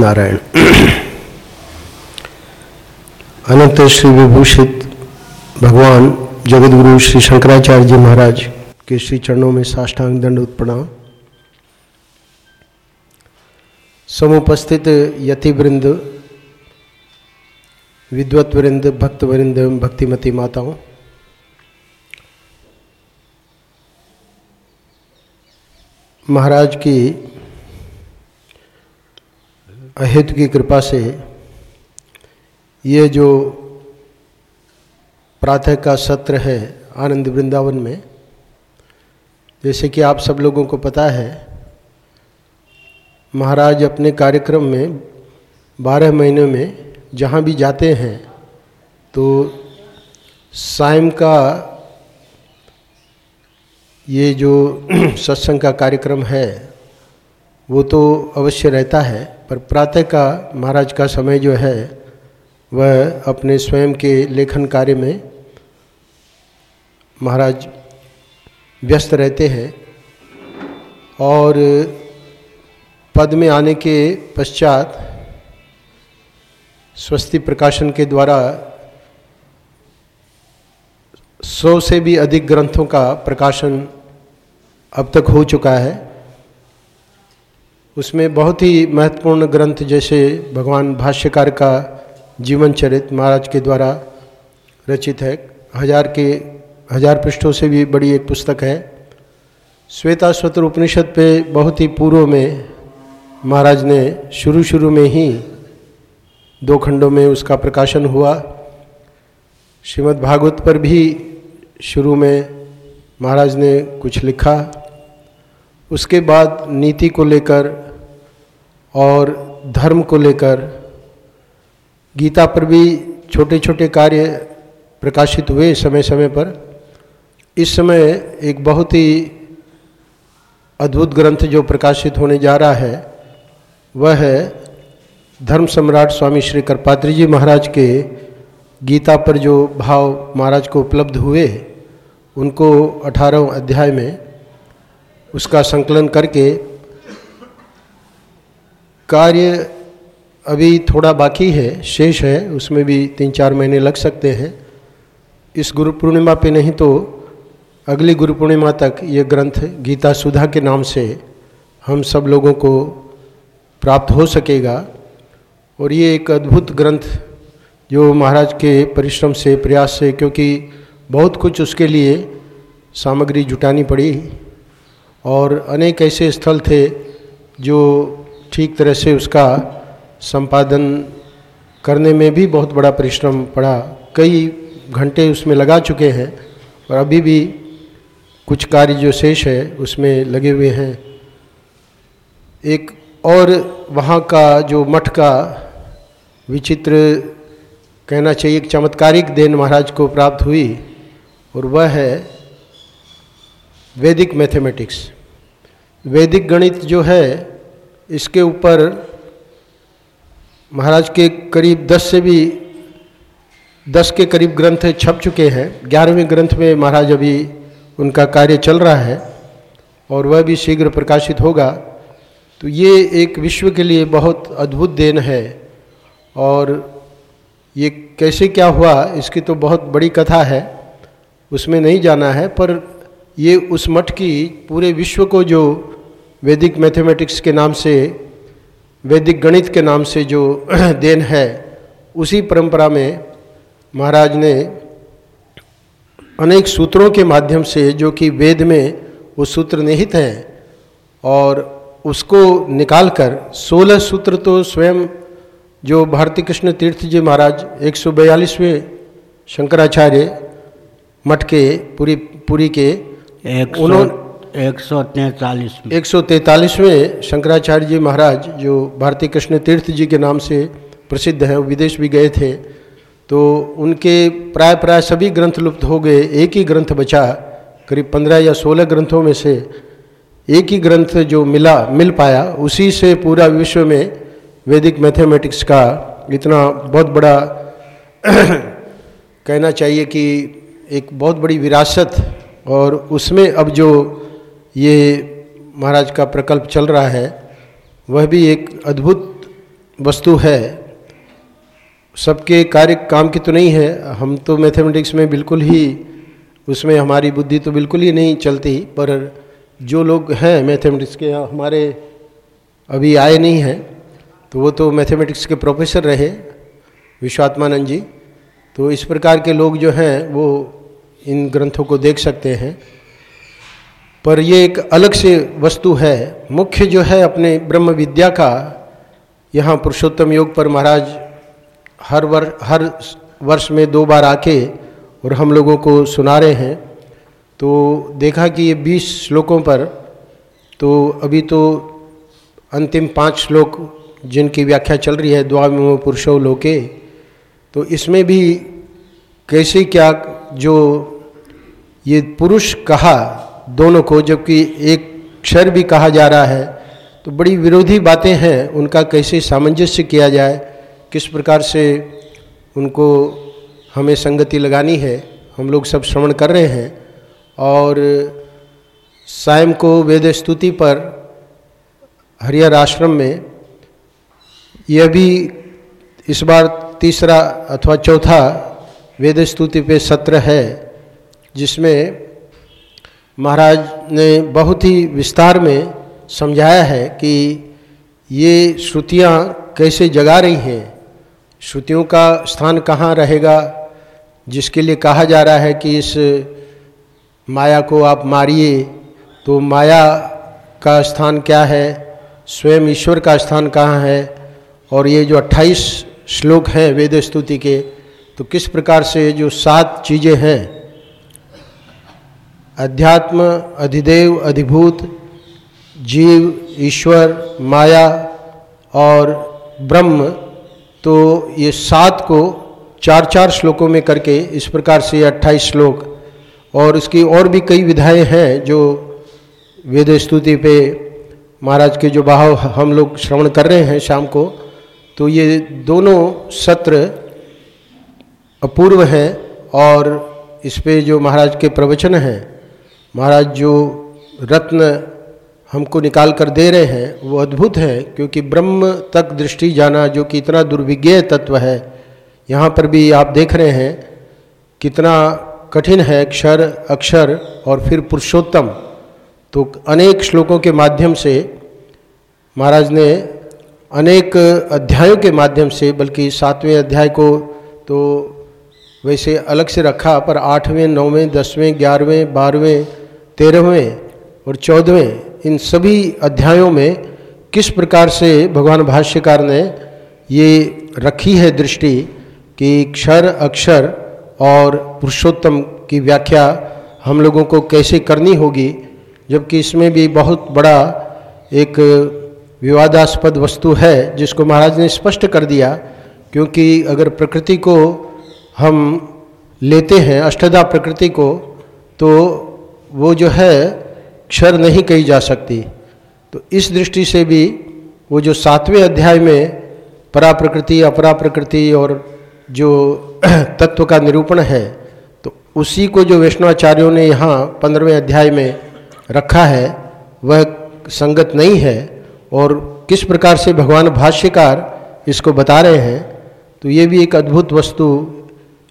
नारायण। अनंत श्री विभूषित भगवान जगतगुरु श्री शंकराचार्य जी महाराज के श्री चरणों में साष्टांग दंड प्रणाम समुपस्थित यति वृंद विद्वत वृंद भक्त वृंद भक्तिमती माताओं, महाराज की अहित की कृपा से ये जो प्रातः का सत्र है आनंद वृंदावन में, जैसे कि आप सब लोगों को पता है, महाराज अपने कार्यक्रम में बारह महीने में जहाँ भी जाते हैं तो सायं का ये जो सत्संग का कार्यक्रम है, वो तो अवश्य रहता है। पर प्रातः का महाराज का समय जो है, वह अपने स्वयं के लेखन कार्य में महाराज व्यस्त रहते हैं और पद में आने के पश्चात स्वस्ति प्रकाशन के द्वारा सौ से भी अधिक ग्रंथों का प्रकाशन अब तक हो चुका है। उसमें बहुत ही महत्वपूर्ण ग्रंथ, जैसे भगवान भाष्यकार का जीवन चरित महाराज के द्वारा रचित है। हज़ार के, हज़ार पृष्ठों से भी बड़ी एक पुस्तक है। श्वेता स्वत्र उपनिषद पे बहुत ही पूर्व में महाराज ने शुरू शुरू में ही दो खंडों में उसका प्रकाशन हुआ। श्रीमद् भागवत पर भी शुरू में महाराज ने कुछ लिखा। उसके बाद नीति को लेकर और धर्म को लेकर गीता पर भी छोटे छोटे कार्य प्रकाशित हुए समय समय पर। इस समय एक बहुत ही अद्भुत ग्रंथ जो प्रकाशित होने जा रहा है, वह है धर्म सम्राट स्वामी श्री करपात्री जी महाराज के गीता पर जो भाव महाराज को उपलब्ध हुए उनको अठारह अध्याय में उसका संकलन करके कार्य अभी थोड़ा बाकी है, शेष है, उसमें भी तीन चार महीने लग सकते हैं। इस गुरु पूर्णिमा पे नहीं तो अगली गुरु पूर्णिमा तक ये ग्रंथ गीता सुधा के नाम से हम सब लोगों को प्राप्त हो सकेगा। और ये एक अद्भुत ग्रंथ जो महाराज के परिश्रम से, प्रयास से, क्योंकि बहुत कुछ उसके लिए सामग्री जुटानी पड़ी। और अनेक ऐसे स्थल थे जो ठीक तरह से उसका संपादन करने में भी बहुत बड़ा परिश्रम पड़ा। कई घंटे उसमें लगा चुके हैं और अभी भी कुछ कार्य जो शेष है उसमें लगे हुए हैं। एक और वहाँ का जो मठ का विचित्र कहना चाहिए, एक चमत्कारिक देन महाराज को प्राप्त हुई और वह है वैदिक मैथमेटिक्स। वैदिक गणित जो है, इसके ऊपर महाराज के करीब दस से भी, दस के करीब ग्रंथ छप चुके हैं। ग्यारहवें ग्रंथ में महाराज अभी उनका कार्य चल रहा है और वह भी शीघ्र प्रकाशित होगा। तो ये एक विश्व के लिए बहुत अद्भुत देन है और ये कैसे क्या हुआ, इसकी तो बहुत बड़ी कथा है, उसमें नहीं जाना है, पर ये उस मठ की पूरे विश्व को जो वैदिक मैथमेटिक्स के नाम से, वैदिक गणित के नाम से जो देन है, उसी परंपरा में महाराज ने अनेक सूत्रों के माध्यम से जो कि वेद में वो सूत्र निहित हैं और उसको निकालकर सोलह सूत्र तो स्वयं जो भारती कृष्ण तीर्थ जी महाराज, एक सौ बयालीसवें शंकराचार्य मठ के, पूरी पूरी के उन्होंने एक सौ तैतालीस एक सौ तैतालीसवें शंकराचार्य जी महाराज जो भारती कृष्ण तीर्थ जी के नाम से प्रसिद्ध हैं विदेश भी गए थे तो उनके प्राय प्राय सभी ग्रंथ लुप्त हो गए एक ही ग्रंथ बचा करीब पंद्रह या सोलह ग्रंथों में से एक ही ग्रंथ जो मिला मिल पाया उसी से पूरा विश्व में वैदिक मैथमेटिक्स का इतना बहुत बड़ा कहना चाहिए कि एक बहुत बड़ी विरासत और उसमें अब जो ये महाराज का प्रकल्प चल रहा है, वह भी एक अद्भुत वस्तु है। सबके कार्य काम की तो नहीं है, हम तो मैथमेटिक्स में बिल्कुल ही, उसमें हमारी बुद्धि तो बिल्कुल ही नहीं चलती, पर जो लोग हैं मैथमेटिक्स के, हमारे अभी आए नहीं हैं तो वो तो मैथमेटिक्स के प्रोफेसर रहे, विश्वात्मानंद जी। तो इस प्रकार के लोग जो हैं, वो इन ग्रंथों को देख सकते हैं। पर ये एक अलग से वस्तु है। मुख्य जो है अपने ब्रह्म विद्या का, यहाँ पुरुषोत्तम योग पर महाराज हर वर्ष हर वर्ष में दो बार आके और हम लोगों को सुना रहे हैं। तो देखा कि ये बीस श्लोकों पर तो अभी तो अंतिम पाँच श्लोक जिनकी व्याख्या चल रही है, द्वाविमो पुरुषो लोके तो इसमें भी कैसे क्या जो ये पुरुष कहा दोनों को, जबकि एक क्षर भी कहा जा रहा है तो बड़ी विरोधी बातें हैं, उनका कैसे सामंजस्य किया जाए, किस प्रकार से उनको हमें संगति लगानी है, हम लोग सब श्रवण कर रहे हैं। और सायम को वेद स्तुति पर हरियर आश्रम में यह भी इस बार तीसरा अथवा चौथा वेद स्तुति पे सत्र है, जिसमें महाराज ने बहुत ही विस्तार में समझाया है कि ये श्रुतियाँ कैसे जगा रही हैं, श्रुतियों का स्थान कहाँ रहेगा, जिसके लिए कहा जा रहा है कि इस माया को आप मारिए तो माया का स्थान क्या है, स्वयं ईश्वर का स्थान कहाँ है, और ये जो 28 श्लोक हैं वेद स्तुति के तो किस प्रकार से जो सात चीज़ें हैं, अध्यात्म, अधिदेव, अधिभूत, जीव, ईश्वर, माया और ब्रह्म तो ये सात को चार चार श्लोकों में करके इस प्रकार से अट्ठाईस श्लोक, और इसकी और भी कई विधाएँ हैं जो वेद स्तुति पे महाराज के जो भाव हम लोग श्रवण कर रहे हैं शाम को तो ये दोनों सत्र अपूर्व हैं और इस पे जो महाराज के प्रवचन हैं, महाराज जो रत्न हमको निकाल कर दे रहे हैं, वो अद्भुत है, क्योंकि ब्रह्म तक दृष्टि जाना जो कि इतना दुर्विज्ञ तत्व है, यहाँ पर भी आप देख रहे हैं कितना कठिन है अक्षर अक्षर और फिर पुरुषोत्तम। तो अनेक श्लोकों के माध्यम से महाराज ने अनेक अध्यायों के माध्यम से, बल्कि सातवें अध्याय को तो वैसे अलग से रखा, पर आठवें, नौवें, दसवें, ग्यारहवें, बारहवें, तेरहवें और चौदहवें, इन सभी अध्यायों में किस प्रकार से भगवान भाष्यकार ने ये रखी है दृष्टि कि क्षर, अक्षर और पुरुषोत्तम की व्याख्या हम लोगों को कैसे करनी होगी, जबकि इसमें भी बहुत बड़ा एक विवादास्पद वस्तु है, जिसको महाराज ने स्पष्ट कर दिया, क्योंकि अगर प्रकृति को हम लेते हैं अष्टदा प्रकृति को तो वो जो है क्षर नहीं कही जा सकती। तो इस दृष्टि से भी वो जो सातवें अध्याय में परा प्रकृति अपरा प्रकृति और जो तत्व का निरूपण है तो उसी को जो वैष्णवाचार्यों ने यहाँ पंद्रहवें अध्याय में रखा है, वह संगत नहीं है। और किस प्रकार से भगवान भाष्यकार इसको बता रहे हैं तो ये भी एक अद्भुत वस्तु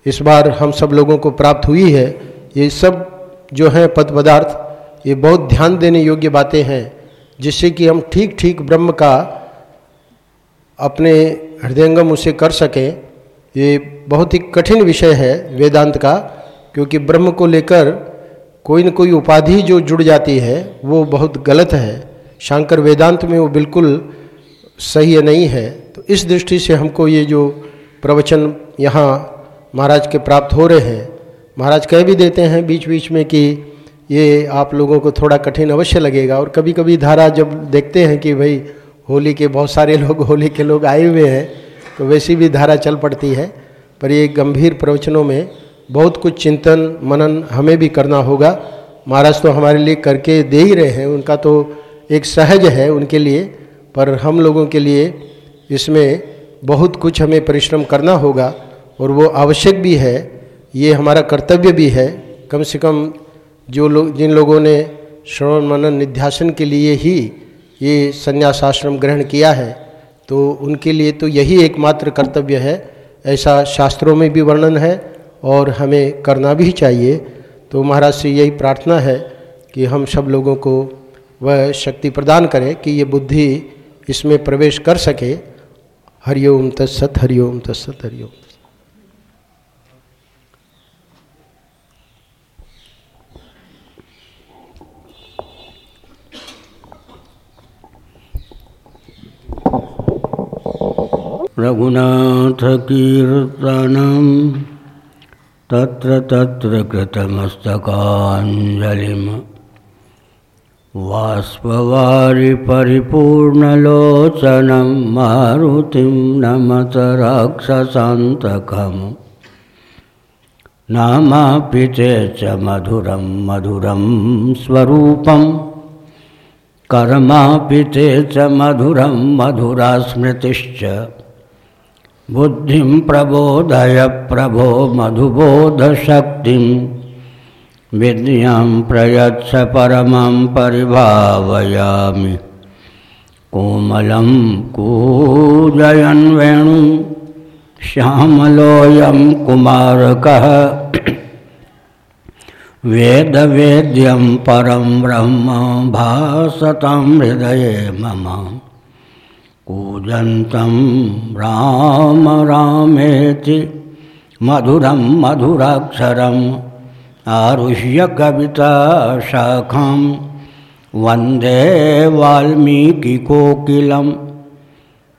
इस बार हम सब लोगों को प्राप्त हुई है। ये सब जो है पद पदार्थ ये बहुत ध्यान देने योग्य बातें हैं, जिससे कि हम ठीक ठीक ब्रह्म का अपने हृदयंगम उसे कर सकें। ये बहुत ही कठिन विषय है वेदांत का, क्योंकि ब्रह्म को लेकर कोई न कोई उपाधि जो जुड़ जाती है, वो बहुत गलत है। शंकर वेदांत में वो बिल्कुल सही नहीं है। तो इस दृष्टि से हमको ये जो प्रवचन यहाँ महाराज के प्राप्त हो रहे हैं। महाराज कह भी देते हैं बीच बीच में कि ये आप लोगों को थोड़ा कठिन अवश्य लगेगा। और कभी कभी धारा जब देखते हैं कि भाई होली के बहुत सारे लोग, होली के लोग आए हुए हैं तो वैसी भी धारा चल पड़ती है। पर ये गंभीर प्रवचनों में बहुत कुछ चिंतन, मनन हमें भी करना होगा। महाराज तो हमारे लिए करके दे ही रहे हैं। उनका तो एक सहज है उनके लिए। पर हम लोगों के लिए इसमें बहुत कुछ हमें परिश्रम करना होगा। और वो आवश्यक भी है, ये हमारा कर्तव्य भी है। कम से कम जो लोग, जिन लोगों ने श्रवण मनन निध्यासन के लिए ही ये संन्यास आश्रम ग्रहण किया है तो उनके लिए तो यही एकमात्र कर्तव्य है। ऐसा शास्त्रों में भी वर्णन है और हमें करना भी चाहिए। तो महाराज से यही प्रार्थना है कि हम सब लोगों को वह शक्ति प्रदान करें कि ये बुद्धि इसमें प्रवेश कर सके। हरिओम तत्सत हरिओम तत्सत, हरिओम। रघुनाथ कीर्तनम तत्र तत्र कृतमस्तकाञ्जलिम् वाष्पवारि परिपूर्णलोचनं मारुतिं नमत राक्षसान्तकम् नामापि च मधुरं मधुरं स्वरूपं कर्मापि च मधुरं मधुरा स्मृतिश्च बुद्धिं प्रबोधय प्रभो मधुबोधशक्तिं। विद्यां प्रयच्छ परमं परिभावयामि। कोमलं कूजयन् वेणुं श्यामलोऽयं कुमारकः। वेदवेद्यं परं ब्रह्म भासतं हृदये मम। कूजन्तं राम रामेति, मधुरं मधुराक्षरम् आरुह्य कविताशाखां, वंदे वाल्मीकिकोकिलं।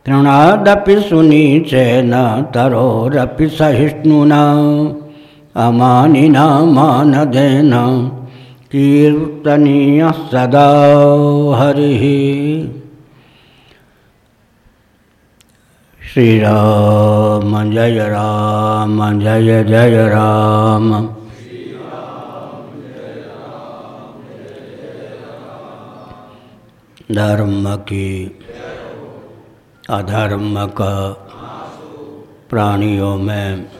तृणादपि सुनीचेन तरोरपि सहिष्णुना। अमानिना मानदेन कीर्तनीयः सदा हरिः। श्रीराम जय राम, जय जय राम। धर्म की अधर्म का प्राणियों में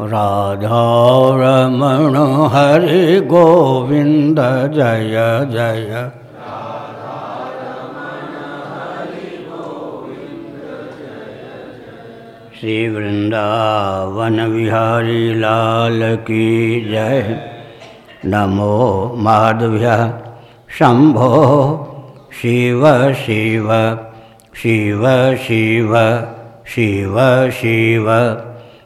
राधा रमण हरि गोविंद जय जय। श्री वृंदावन बिहारी लाल की जय। नमो माधव्य शंभो शिव शिव शिव शिव शिव शिव।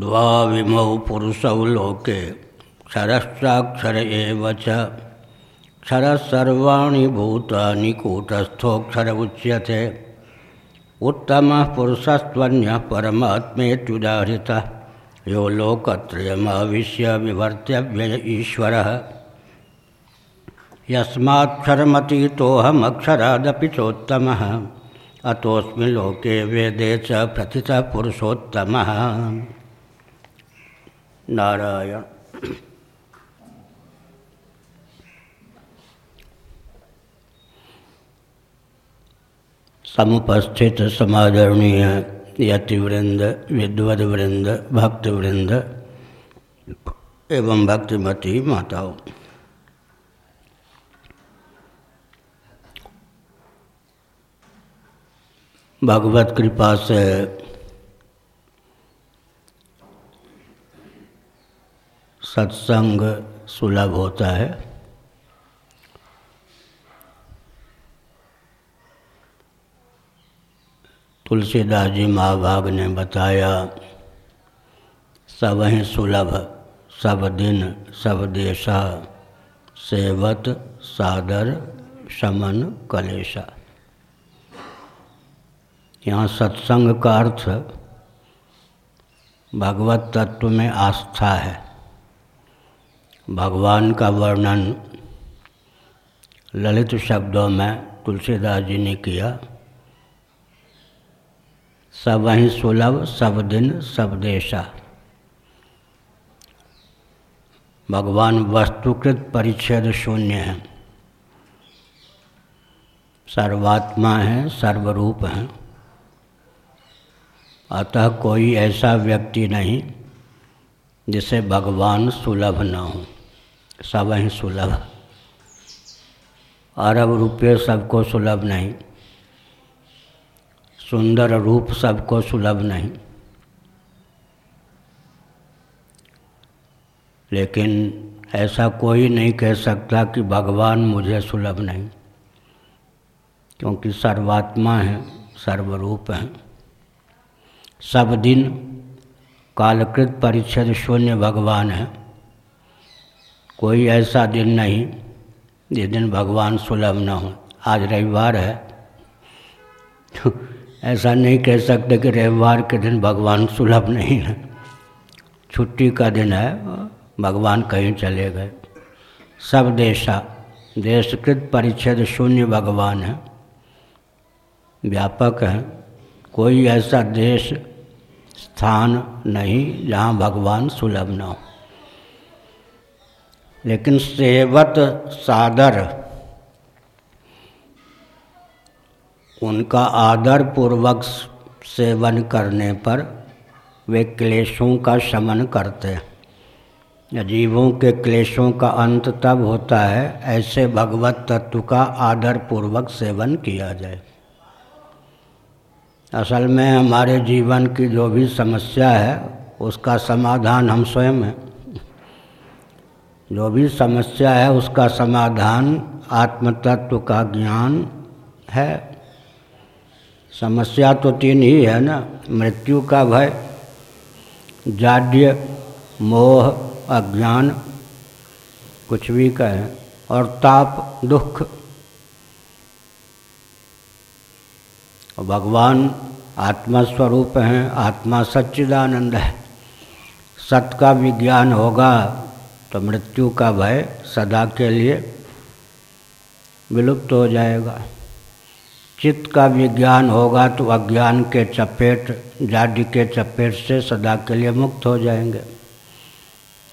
द्वाविमौ पुरुषौ लोके क्षरश्चाक्षर एव च। क्षरः भूतानि कूटस्थोऽक्षर उच्यते। उत्तमः पुरुषस्त्वन्यः परमात्मेत्युदाहृतः यो लोकत्रयमाविश्य विवर्त्यव्यय ईश्वरः। यस्माक्षरमती हम अक्षरादपि चोत्तम। अतोस्मि लोके वेदे च प्रथित पुरुषोत्तम। नारायण। समुपस्थित समादरणीय यतिवृंद विद्वद्वृंद भक्तवृंद एवं भक्तिमती माताओं। भगवत कृपा से सत्संग सुलभ होता है। तुलसीदास जी महाभाग ने बताया, सब ही सुलभ, सब दिन, सब देशा, सेवत, सादर, शमन, कलेशा। यहाँ सत्संग का अर्थ भगवत तत्व में आस्था है। भगवान का वर्णन ललित शब्दों में तुलसीदास जी ने किया। सब वहीं सुलभ, सब दिन, सब देशा। भगवान वस्तुकृत परिच्छेद शून्य है। सर्वात्मा है, सर्वरूप हैं। अतः कोई ऐसा व्यक्ति नहीं जिसे भगवान सुलभ न हो। सब ही सुलभ। अरब रुपये सबको सुलभ नहीं। सुंदर रूप सबको सुलभ नहीं। लेकिन ऐसा कोई नहीं कह सकता कि भगवान मुझे सुलभ नहीं। क्योंकि सर्वात्मा है, सर्वरूप हैं। सब दिन कालकृत परिच्छेद शून्य भगवान है। कोई ऐसा दिन नहीं जिस दिन भगवान सुलभ न हो। आज रविवार है। ऐसा नहीं कह सकते कि रविवार के दिन भगवान सुलभ नहीं है। छुट्टी का दिन है, भगवान कहीं चले गए। सब देशा, देशकृत परिच्छेद शून्य भगवान है। व्यापक है। कोई ऐसा देश, स्थान नहीं जहाँ भगवान सुलभ न हो। लेकिन सेवत सादर। उनका आदर पूर्वक सेवन करने पर वे क्लेशों का शमन करते। हैं जीवों के क्लेशों का अंत तब होता है, ऐसे भगवत तत्व का आदर पूर्वक सेवन किया जाए। असल में हमारे जीवन की जो भी समस्या है, उसका समाधान हम स्वयं हैं। जो भी समस्या है उसका समाधान आत्मतत्व का ज्ञान है। समस्या तो तीन ही है ना, मृत्यु का भय, जाड्य, मोह, अज्ञान, कुछ भी कहें और ताप, दुख। भगवान आत्मा स्वरूप हैं, आत्मा सच्चिदानंद है। सत का विज्ञान होगा तो मृत्यु का भय सदा के लिए विलुप्त हो जाएगा। चित्त का विज्ञान होगा तो अज्ञान के चपेट जाड्य के चपेट से सदा के लिए मुक्त हो जाएँगे।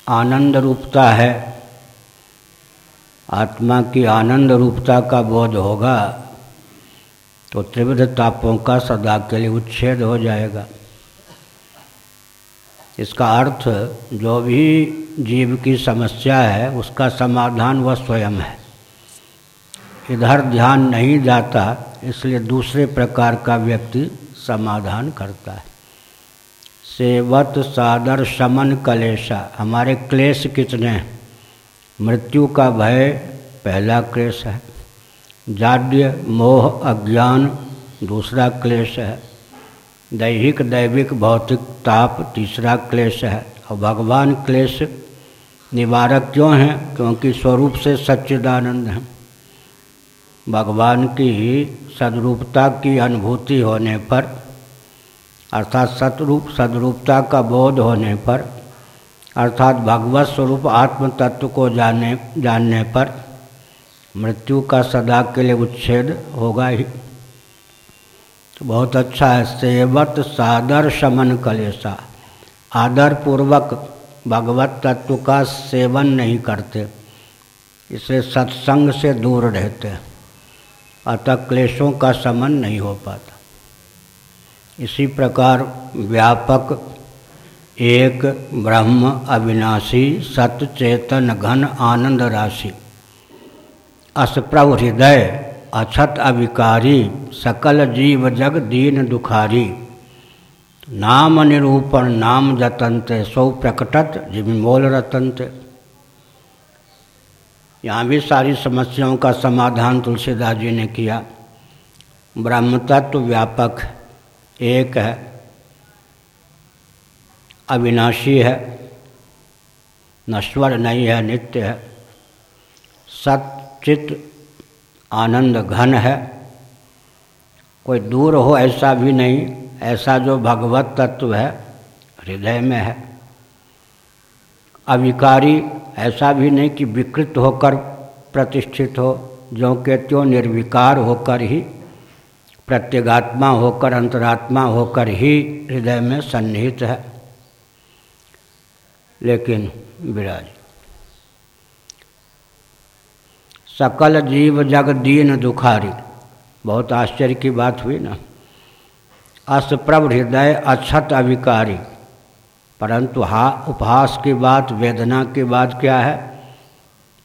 आनंद रूपता है। आत्मा की आनंद रूपता का बोध होगा तो त्रिविध तापों का सदा के लिए उच्छेद हो जाएगा। इसका अर्थ, जो भी जीव की समस्या है, उसका समाधान वह स्वयं है। इधर ध्यान नहीं जाता, इसलिए दूसरे प्रकार का व्यक्ति समाधान करता है। सेवत सादर शमन कलेशा, हमारे क्लेश कितने हैं? मृत्यु का भय पहला क्लेश है। जाड्य मोह अज्ञान दूसरा क्लेश है। दैहिक, दैविक, भौतिक, ताप, तीसरा क्लेश है। और भगवान क्लेश निवारक क्यों हैं? क्योंकि स्वरूप से सच्चिदानंद हैं। भगवान की ही सदरूपता की अनुभूति होने पर, अर्थात सतरूप, सदरूपता का बोध होने पर, अर्थात भगवत स्वरूप आत्म तत्व को जाने, जानने पर मृत्यु का सदा के लिए उच्छेद होगा ही। बहुत अच्छा है, सेवत सादर शमन कलेसा आदर पूर्वक भगवत तत्व का सेवन नहीं करते, इसे सत्संग से दूर रहते, अतः क्लेशों का समन नहीं हो पाता। इसी प्रकार व्यापक एक ब्रह्म अविनाशी सत चेतन घन आनंद राशि। असप्रभ हृदय अछत अविकारी, सकल जीव जग दीन दुखारी। नाम निरूपण, नाम जतनते सौ प्रकटत जिमोल रतनते यहाँ भी सारी समस्याओं का समाधान तुलसीदास जी ने किया। ब्रह्म तत्व व्यापक, एक है। अविनाशी है। नश्वर नहीं है, नित्य है। सचित आनंद घन है। कोई दूर हो ऐसा भी नहीं, ऐसा जो भगवत तत्व है, हृदय में है। अविकारी ऐसा भी नहीं कि विकृत होकर प्रतिष्ठित हो, जो के त्यों निर्विकार होकर ही, प्रत्यगात्मा होकर, अंतरात्मा होकर ही हृदय में सन्निहित है। लेकिन विराज सकल जीव जग दीन दुखारी। बहुत आश्चर्य की बात हुई ना। असप्रभ हृदय अक्षत अविकारी। परंतु हा उपहास की बात, वेदना की बात क्या है?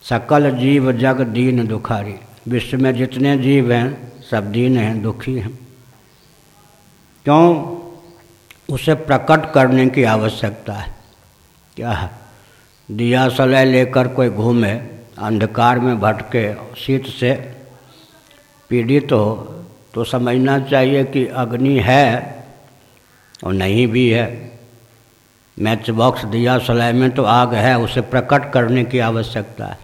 सकल जीव जग दीन दुखारी। विश्व में जितने जीव हैं, सब दीन हैं, दुखी हैं। क्यों? उसे प्रकट करने की आवश्यकता है। क्या? है दिया सलह लेकर कोई घूमे अंधकार में भटके शीत से पीड़ित हो तो समझना चाहिए कि अग्नि है और नहीं भी है। मैच बॉक्स दिया सलाह में तो आग है, उसे प्रकट करने की आवश्यकता है।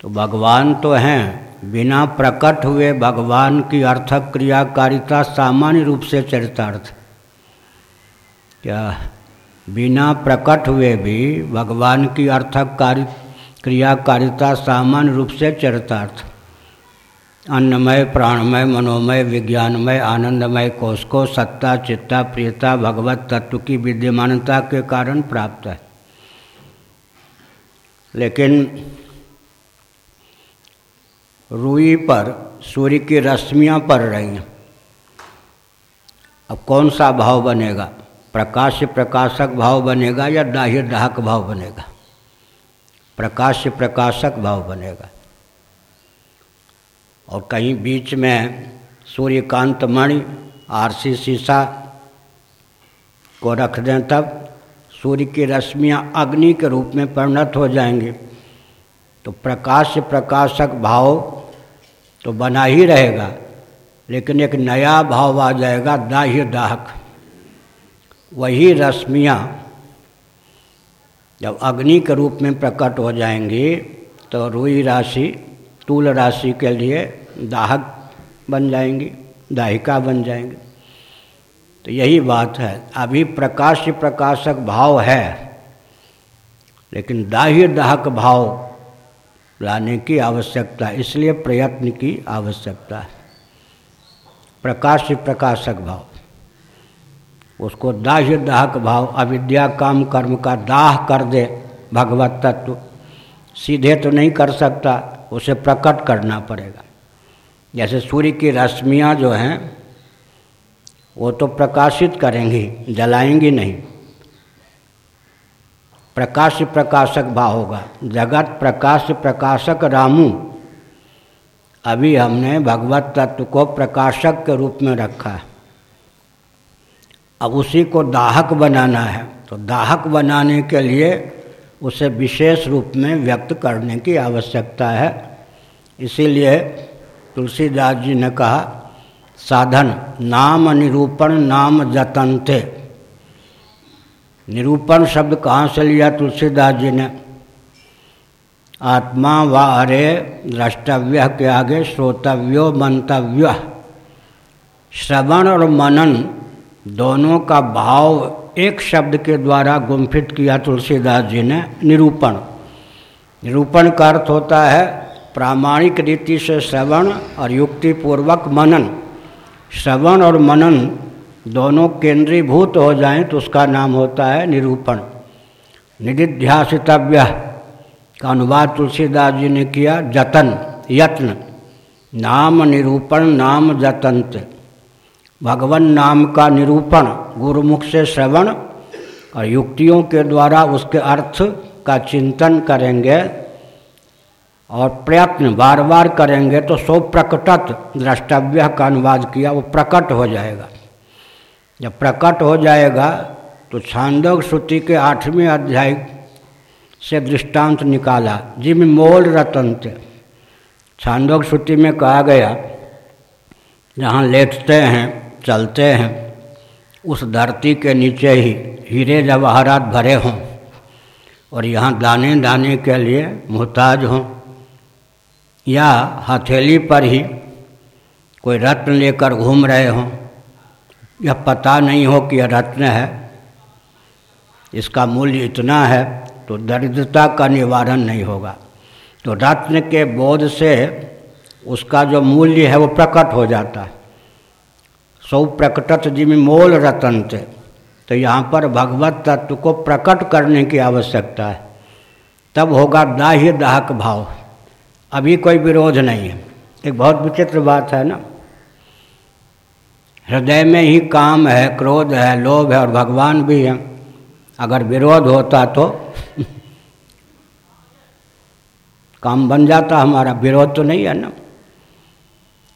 तो भगवान तो हैं। बिना प्रकट हुए भगवान की अर्थक क्रियाकारिता सामान्य रूप से चरितार्थ। क्या बिना प्रकट हुए भी भगवान की अर्थक कार्य क्रियाकारिता सामान्य रूप से चरितार्थ। अन्नमय, प्राणमय, मनोमय, विज्ञानमय, आनंदमय कोष को सत्ता, चित्ता, प्रियता, भगवत तत्व की विद्यमानता के कारण प्राप्त है। लेकिन रूई पर सूर्य की रश्मियाँ पड़ रही हैं। अब कौन सा भाव बनेगा? प्रकाश प्रकाशक भाव बनेगा या दाह्य दाहक भाव बनेगा? प्रकाश से प्रकाशक भाव बनेगा। और कहीं बीच में सूर्यकांत मणि, आरसी शीशा को रख दें तब सूर्य की रश्मियाँ अग्नि के रूप में परिणत हो जाएँगी। तो प्रकाश से प्रकाशक भाव तो बना ही रहेगा, लेकिन एक नया भाव आ जाएगा, दाह्य दाहक। वही रश्मियाँ जब अग्नि के रूप में प्रकट हो जाएँगी तो रुई राशि, तूल राशि के लिए दाहक बन जाएँगी, दाहिका बन जाएँगे। तो यही बात है। अभी प्रकाश प्रकाशक भाव है, लेकिन दाह्य दाहक भाव लाने की आवश्यकता, इसलिए प्रयत्न की आवश्यकता है। प्रकाश प्रकाशक भाव। उसको दाह्य दाहक भाव, अविद्या, काम, कर्म का दाह कर दे भगवत तत्व। सीधे तो नहीं कर सकता, उसे प्रकट करना पड़ेगा। जैसे सूर्य की रश्मियाँ जो हैं, वो तो प्रकाशित करेंगी, जलाएँगी नहीं। प्रकाश प्रकाशक भाव होगा। जगत प्रकाश प्रकाशक रामू। अभी हमने भगवत तत्व को प्रकाशक के रूप में रखा है। अब उसी को दाहक बनाना है। तो दाहक बनाने के लिए उसे विशेष रूप में व्यक्त करने की आवश्यकता है। इसीलिए तुलसीदास जी ने कहा, साधन नाम निरूपण नाम जतनते। निरूपण शब्द कहाँ से लिया तुलसीदास जी ने? आत्मा व अरे द्रष्टव्य के आगे श्रोतव्यो मंतव्य। श्रवण और मनन दोनों का भाव एक शब्द के द्वारा गुम्फित किया तुलसीदास जी ने, निरूपण। निरूपण का अर्थ होता है प्रामाणिक रीति से श्रवण और युक्ति पूर्वक मनन। श्रवण और मनन दोनों केंद्रीभूत हो जाएँ तो उसका नाम होता है निरूपण। निधिध्यासितव्य का अनुवाद तुलसीदास जी ने किया, जतन, यत्न। नाम निरूपण, नाम जतंत। भगवान नाम का निरूपण, गुरुमुख से श्रवण और युक्तियों के द्वारा उसके अर्थ का चिंतन करेंगे और प्रयत्न बार बार करेंगे तो सो प्रकटत द्रष्टव्य का अनुवाद किया, वो प्रकट हो जाएगा। जब प्रकट हो जाएगा तो छांदोग श्रुति के आठवें अध्याय से दृष्टांत निकाला, जिम मोल रतनते छांदोग श्रुति में कहा गया, जहाँ लेटते हैं चलते हैं। उस धरती के नीचे ही हीरे जवाहरात भरे हों और यहाँ दाने दाने के लिए मोहताज हों। या हथेली पर ही कोई रत्न लेकर घूम रहे हों। यह पता नहीं हो कि यह रत्न है। इसका मूल्य इतना है तो दरिद्रता का निवारण नहीं होगा। तो रत्न के बोध से उसका जो मूल्य है, वो प्रकट हो जाता है। सौ प्रकटत जिम मोल रतन थे। तो यहाँ पर भगवत तत्व को प्रकट करने की आवश्यकता है। तब होगा दाह्य दाहक भाव। अभी कोई विरोध नहीं है। एक बहुत विचित्र बात है ना। हृदय में ही काम है, क्रोध है, लोभ है और भगवान भी हैं। अगर विरोध होता तो काम बन जाता हमारा। विरोध तो नहीं है ना।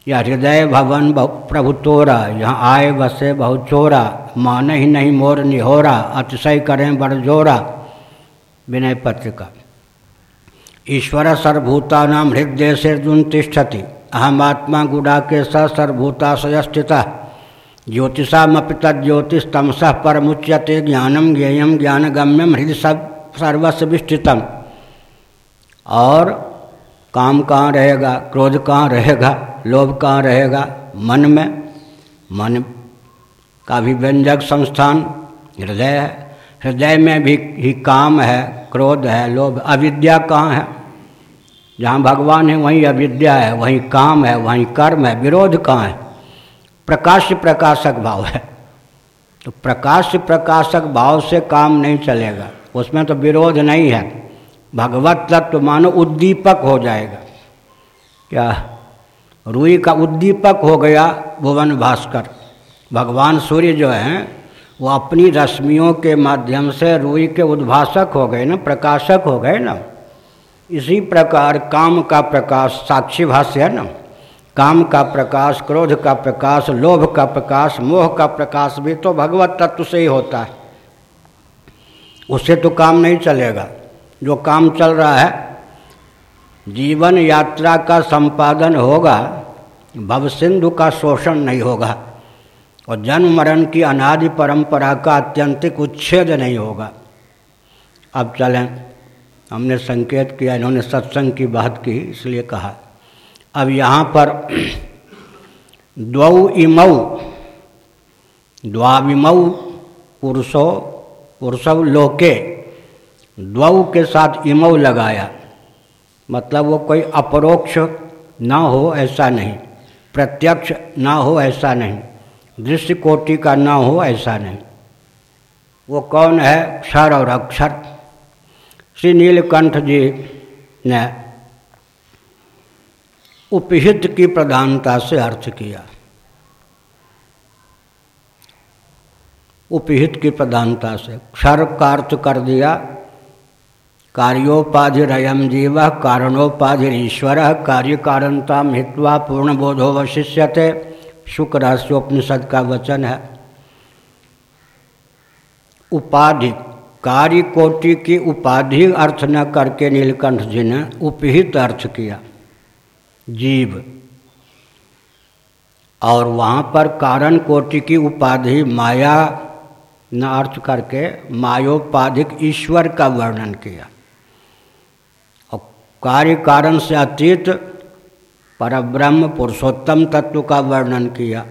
या हृदय भवन प्रभु तोरा, यहाँ आए बसे बहु चोरा, मान ही नहीं मोर निहोरा, अतिशय करें बड़जोरा विनय पत्रिका। ईश्वर सर्वभूता नाम हृदय से अर्जुन तिष्ठति अहमात्मा गुड़ा के तज्ज्योतिष तमसः परमुच्यते ज्ञानम ज्ञेयम ज्ञानगम्यम हृदय सब और काम कहाँ रहेगा, क्रोध कहाँ रहेगा, लोभ कहाँ रहेगा? मन में। मन का भी व्यंजक संस्थान हृदय है। हृदय में भी, ही काम है, क्रोध है, लोभ, अविद्या कहाँ है? जहाँ भगवान है, वहीं अविद्या है, वहीं काम है, वहीं कर्म है, विरोध कहाँ है? प्रकाश प्रकाशक भाव है। तो प्रकाश प्रकाशक भाव से काम नहीं चलेगा। उसमें तो विरोध नहीं है। भगवत तत्व मानो उद्दीपक हो जाएगा। क्या? रुई का उद्दीपक हो गया भुवन भास्कर। भगवान सूर्य जो हैं, वो अपनी रश्मियों के माध्यम से रुई के उद्भाषक हो गए ना, प्रकाशक हो गए ना। इसी प्रकार काम का प्रकाश साक्षी भाष्य है ना। काम का प्रकाश, क्रोध का प्रकाश, लोभ का प्रकाश, मोह का प्रकाश भी तो भगवत तत्व से ही होता है। उससे तो काम नहीं चलेगा। जो काम चल रहा है, जीवन यात्रा का संपादन होगा, भव सिंधु का शोषण नहीं होगा, और जन्म मरण की अनादि परंपरा का अत्यंतिक उच्छेद नहीं होगा। अब चलें, हमने संकेत किया, इन्होंने सत्संग की बात की, इसलिए कहा। अब यहाँ पर द्वौ इमऊ द्वाविमऊ पुरुषो पुरुषव लोके द्वौ के साथ इमऊ लगाया। मतलब वो कोई अपरोक्ष ना हो ऐसा नहीं। प्रत्यक्ष ना हो ऐसा नहीं। दृश्य कोटि का ना हो ऐसा नहीं। वो कौन है? क्षर और अक्षर। श्री नीलकंठ जी ने उपहित की प्रधानता से अर्थ किया। उपहित की प्रधानता से। क्षर का अर्थ कर दिया। कार्योपाधि रयम जीव कारणोपाधि ईश्वर कार्य कारणता हित्वा पूर्ण बोधो वशिष्यते। शुक्र स्वोपनिषद का वचन है उपाधि कार्य कोटि की उपाधि अर्थ न करके नीलकंठ जी ने उपहित अर्थ किया। जीव। और वहाँ पर कारण कोटि की उपाधि माया न अर्थ करके मायोपाधिक ईश्वर का वर्णन किया। कार्य कारण से अतीत, परब्रह्म पुरुषोत्तम तत्व का वर्णन किया।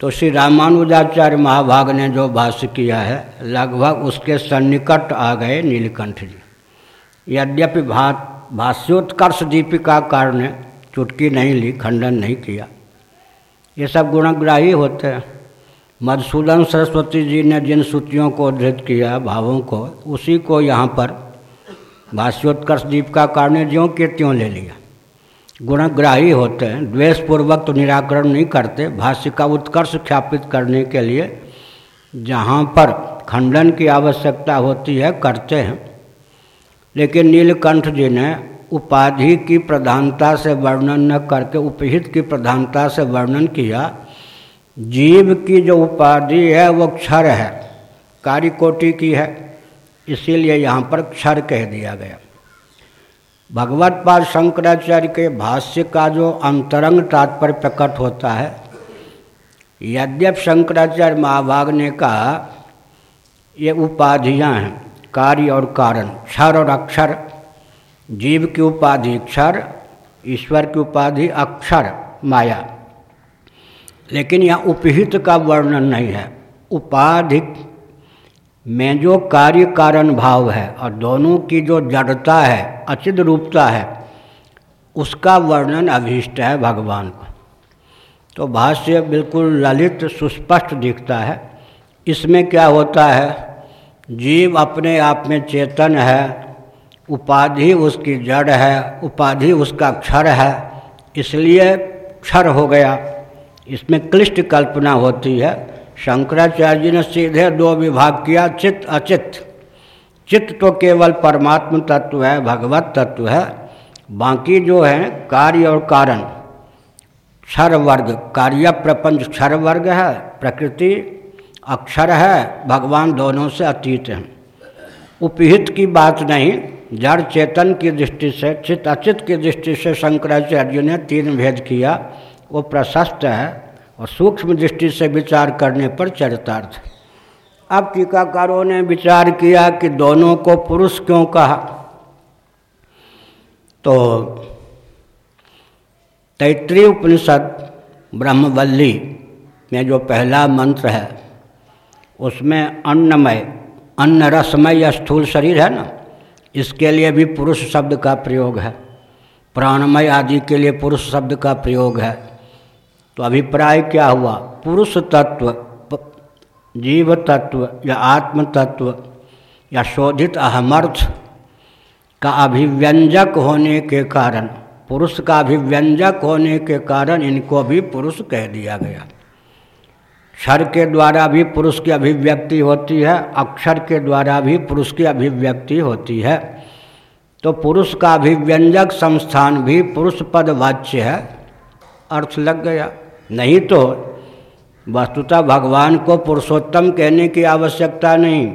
तो श्री रामानुजाचार्य महाभाग ने जो भाष्य किया है, लगभग उसके सन्निकट आ गए नीलकंठ जी। यद्यपि भा, भाष्योत्कर्ष दीपिकाकार ने चुटकी नहीं ली, खंडन नहीं किया। ये सब गुणग्राही होते हैं। मधुसूदन सरस्वती जी ने जिन श्रुतियों को उद्धृत किया, भावों को, उसी को यहाँ पर भाष्योत्कर्ष दीपिकाकार कारण ज्यों के त्यों ले लिया। गुणग्राही होते हैं, द्वेषपूर्वक तो निराकरण नहीं करते, भाष्य का उत्कर्ष ख्यापित करने के लिए जहाँ पर खंडन की आवश्यकता होती है, करते हैं। लेकिन नीलकंठ जी ने उपाधि की प्रधानता से वर्णन न करके, उपहित की प्रधानता से वर्णन किया, जीव की जो उपाधि है, वो क्षर है कार्य कोटि की है। इसीलिए यहाँ पर क्षर कह दिया गया। भगवत पाद शंकराचार्य के भाष्य का जो अंतरंग तात्पर्य प्रकट होता है, यद्यप शंकराचार्य महाभाग ने कहा, ये उपाधियाँ हैं, कार्य और कारण, क्षर और अक्षर, जीव की उपाधि क्षर, ईश्वर की उपाधि अक्षर, माया। लेकिन यहाँ उपहित का वर्णन नहीं है। उपाधिक में जो कार्य कारण भाव है और दोनों की जो जड़ता है अचिद रूपता है, उसका वर्णन अभीष्ट है भगवान को। तो भाष्य बिल्कुल ललित, सुस्पष्ट दिखता है। इसमें क्या होता है? जीव अपने आप में चेतन है, उपाधि उसकी जड़ है, उपाधि उसका क्षर है, इसलिए क्षर हो गया। इसमें क्लिष्ट कल्पना होती है। शंकराचार्य जी ने सीधे दो विभाग किया, चित्त अचित चित्त तो केवल परमात्म तत्व है, भगवत तत्व है। बाकी जो है, कार्य और कारण। क्षर वर्ग कार्य प्रपंच क्षर वर्ग है, प्रकृति, अक्षर है, भगवान दोनों से अतीत हैं। उपहित की बात नहीं, जड़ चेतन की दृष्टि से, चित्त अचित की दृष्टि से शंकराचार्य ने तीन भेद किया। वो प्रशस्त है और सूक्ष्म दृष्टि से विचार करने पर चरितार्थ। अब टीकाकारों ने विचार किया कि दोनों को पुरुष क्यों कहा? तो तैतृय उपनिषद ब्रह्मवल्ली में जो पहला मंत्र है, उसमें अन्नमय अन्न रसमय या स्थूल शरीर है ना? इसके लिए भी पुरुष शब्द का प्रयोग है। प्राणमय आदि के लिए पुरुष शब्द का प्रयोग है। तो अभिप्राय क्या हुआ? पुरुष तत्व जीव तत्व, या आत्म तत्व, या शोधित अहमर्थ का अभिव्यंजक होने के कारण, पुरुष का अभिव्यंजक होने के कारण इनको भी पुरुष कह दिया गया। क्षर के द्वारा भी पुरुष की अभिव्यक्ति होती है, अक्षर के द्वारा भी पुरुष की अभिव्यक्ति होती है। तो पुरुष का अभिव्यंजक संस्थान भी पुरुष पद वाच्य है, अर्थ लग गया। नहीं तो वस्तुतः भगवान को पुरुषोत्तम कहने की आवश्यकता नहीं।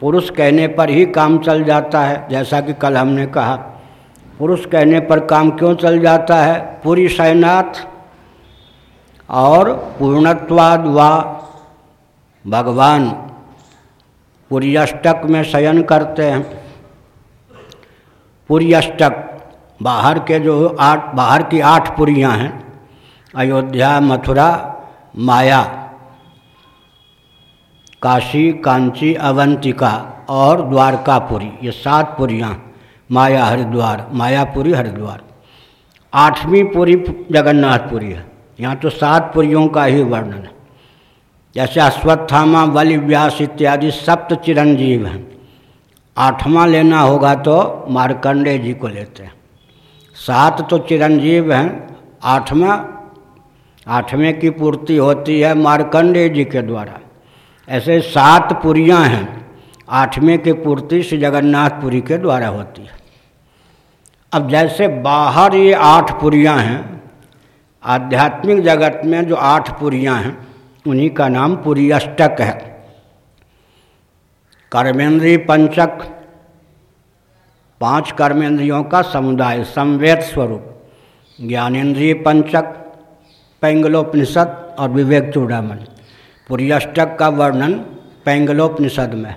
पुरुष कहने पर ही काम चल जाता है, जैसा कि कल हमने कहा। पुरुष कहने पर काम क्यों चल जाता है? पूरी शयनाथ और पूर्णत्वाद व भगवान पुर्यष्टक में शयन करते हैं। पुर्यष्टक, बाहर के जो आठ, बाहर की आठ पुरियाँ हैं अयोध्या, मथुरा, माया, काशी, कांची, अवंतिका और द्वारकापुरी। ये सात पुरियाँ, माया हरिद्वार, मायापुरी हरिद्वार। आठवीं पुरी जगन्नाथपुरी है। यहाँ तो सात पुरियों का ही वर्णन है। जैसे अश्वत्थामा बलि व्यास इत्यादि सप्त चिरंजीव हैं। आठवां लेना होगा तो मार्कंडे जी को लेते हैं। सात तो चिरंजीव हैं, आठवां आठवें की पूर्ति होती है मार्कंडे जी के द्वारा। ऐसे सात पुरियाँ हैं, आठवें की पूर्ति श्री जगन्नाथपुरी के द्वारा होती है। अब जैसे बाहर ये आठ पुरियाँ हैं, आध्यात्मिक जगत में जो आठ पुरियाँ हैं, उन्हीं का नाम पुरी अष्टक है। कर्मेंद्रीय पंचक, पाँच कर्मेंद्रियों का समुदाय, संवेद स्वरूप। ज्ञानेन्द्रीय पंचक पैंगलोपनिषद और विवेक चूड़ामण। पुर्यष्टक का वर्णन पैंगलोपनिषद में